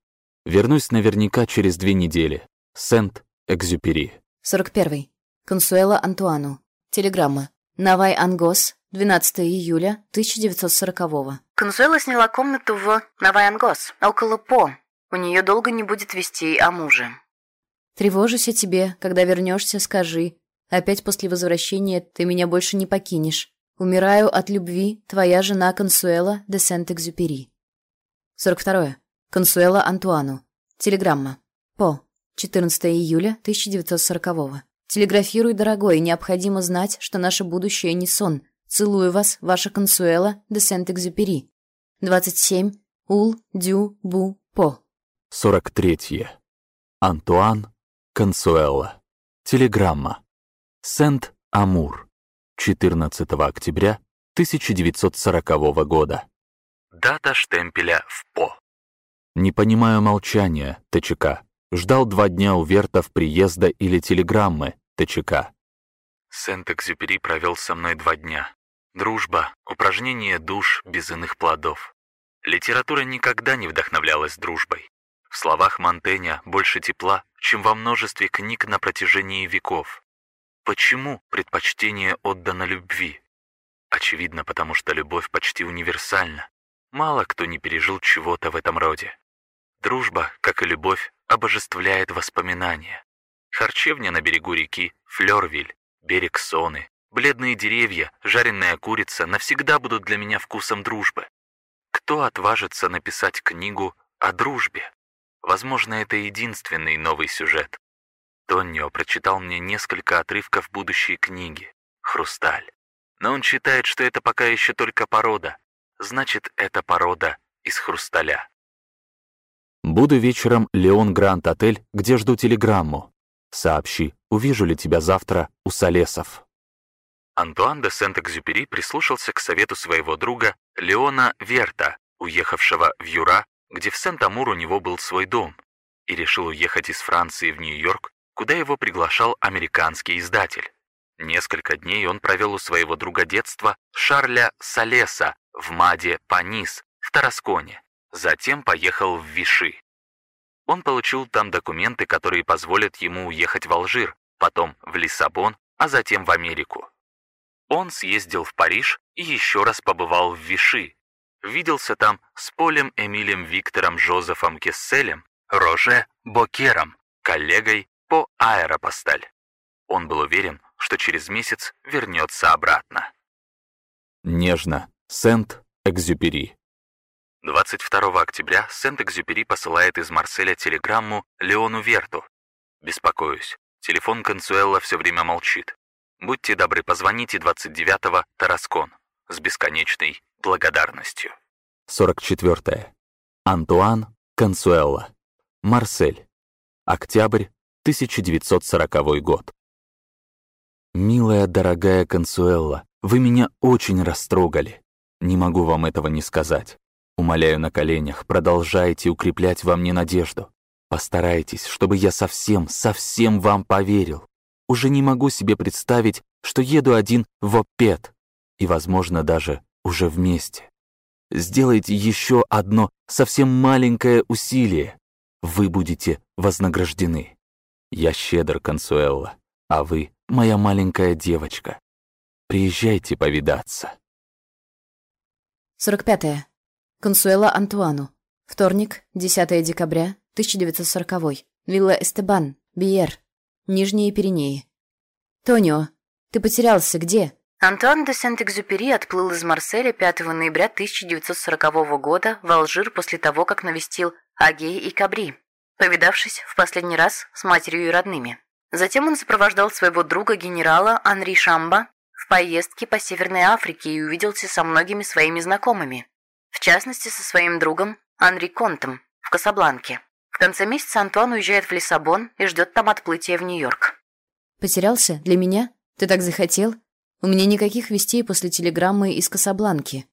Speaker 1: Вернусь наверняка через две недели. Сент-Экзюпери.
Speaker 2: 41. Консуэла Антуану. Телеграмма. Навай Ангос, 12 июля 1940-го.
Speaker 3: Консуэла сняла комнату в Навай Ангос, около По. У нее долго не будет вестей о муже.
Speaker 2: Тревожусь о тебе. Когда вернешься, скажи. Опять после возвращения ты меня больше не покинешь. Умираю от любви, твоя жена Консуэла де Сент-Экзюпери. 42. Консуэла Антуану. Телеграмма. По. 14 июля 1940-го. Телеграфируй, дорогой, необходимо знать, что наше будущее не сон. Целую вас, ваша Консуэла де Сент-Экзюпери. 27. Ул, Дю, Бу, По.
Speaker 1: 43. Антуан Консуэла. Телеграмма. Сент-Амур. 14 октября 1940 года. Дата штемпеля в ПО. Не понимаю молчания, ТЧК. Ждал два дня у Вертов приезда или телеграммы, ТЧК. Сент-Экзюпери провел со мной два дня. Дружба, упражнение душ без иных плодов. Литература никогда не вдохновлялась дружбой. В словах Монтэня больше тепла, чем во множестве книг на протяжении веков. Почему предпочтение отдано любви? Очевидно, потому что любовь почти универсальна. Мало кто не пережил чего-то в этом роде. Дружба, как и любовь, обожествляет воспоминания. Харчевня на берегу реки, Флёрвиль, берег Соны, бледные деревья, жареная курица навсегда будут для меня вкусом дружбы. Кто отважится написать книгу о дружбе? Возможно, это единственный новый сюжет. Тоннио прочитал мне несколько отрывков будущей книги «Хрусталь». Но он считает, что это пока еще только порода. Значит, это порода из хрусталя. Буду вечером Леон Гранд Отель, где жду телеграмму. Сообщи, увижу ли тебя завтра у Солесов. Антуан де Сент-Экзюпери прислушался к совету своего друга Леона Верта, уехавшего в Юра где в Сент-Амур у него был свой дом, и решил уехать из Франции в Нью-Йорк, куда его приглашал американский издатель. Несколько дней он провел у своего друга детства Шарля Салеса в Маде Панис в Тарасконе, затем поехал в Виши. Он получил там документы, которые позволят ему уехать в Алжир, потом в Лиссабон, а затем в Америку. Он съездил в Париж и еще раз побывал в Виши, виделся там с Полем Эмилем Виктором Жозефом Кесселем, Роже Бокером, коллегой по аэропосталь. Он был уверен, что через месяц вернется обратно. Нежно. Сент-Экзюпери. 22 октября Сент-Экзюпери посылает из Марселя телеграмму Леону Верту. «Беспокоюсь. Телефон Консуэлла все время молчит. Будьте добры, позвоните 29-го Тараскон с бесконечной благодарностью. 44. Антуан Консуэлла. Марсель. Октябрь 1940 год. «Милая, дорогая Консуэлла, вы меня очень растрогали. Не могу вам этого не сказать. Умоляю на коленях, продолжайте укреплять во мне надежду. Постарайтесь, чтобы я совсем, совсем вам поверил. Уже не могу себе представить, что еду один в Опет, и, возможно, даже уже вместе. Сделайте еще одно совсем маленькое усилие. Вы будете вознаграждены. Я щедр, Консуэлла, а вы — моя маленькая девочка. Приезжайте повидаться.
Speaker 2: 45. -е. Консуэла Антуану. Вторник, 10 декабря, 1940. Вилла Эстебан, Биер. Нижние Пиренеи. Тонио, ты потерялся где?
Speaker 3: Антуан де Сент-Экзюпери отплыл из Марселя 5 ноября 1940 года в Алжир после того, как навестил Агеи и Кабри, повидавшись в последний раз с матерью и родными. Затем он сопровождал своего друга генерала Анри Шамба в поездке по Северной Африке и увиделся со многими своими знакомыми, в частности со своим другом Анри Контом в Касабланке. В конце месяца Антуан уезжает в Лиссабон и ждет там отплытия в Нью-Йорк.
Speaker 2: «Потерялся? Для меня? Ты так захотел?» У меня никаких вестей после телеграммы из Касабланки.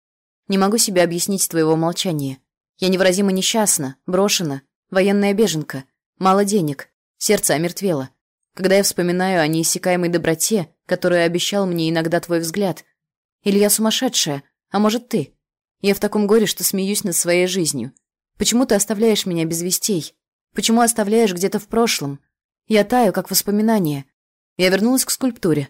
Speaker 2: Не могу себе объяснить твоего молчания. Я невыразимо несчастна, брошена, военная беженка, мало денег, сердце омертвело. Когда я вспоминаю о неиссякаемой доброте, которую обещал мне иногда твой взгляд. Или я сумасшедшая,
Speaker 3: А может, ты? Я в таком горе, что смеюсь над своей жизнью. Почему ты оставляешь меня без вестей? Почему оставляешь где-то в прошлом? Я таю, как воспоминание. Я вернулась к скульптуре.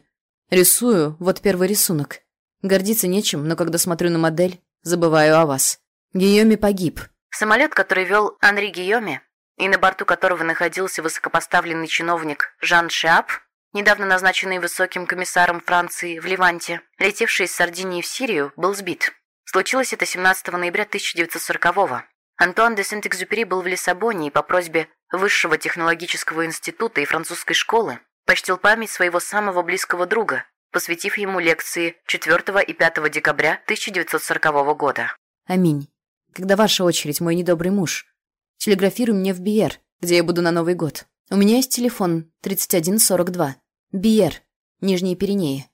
Speaker 3: Рисую, вот первый рисунок. Гордиться нечем, но когда смотрю на модель, забываю о вас. Гийоми погиб.
Speaker 2: Самолет, который вел Анри Гийоми, и на борту которого находился высокопоставленный чиновник Жан Шиап, недавно назначенный высоким комиссаром Франции в Ливанте, летевший из Сардинии в Сирию, был сбит. Случилось это 17 ноября 1940-го. Антуан де Сент-Экзюпери был в Лиссабоне и по просьбе Высшего технологического института и французской школы почтил память своего самого близкого друга, посвятив ему лекции 4 и 5 декабря 1940 года.
Speaker 3: Аминь. Когда ваша очередь, мой недобрый муж? Телеграфируй мне в Биер, где я буду на Новый год. У меня есть телефон 3142. Биер, Нижние Пиренеи.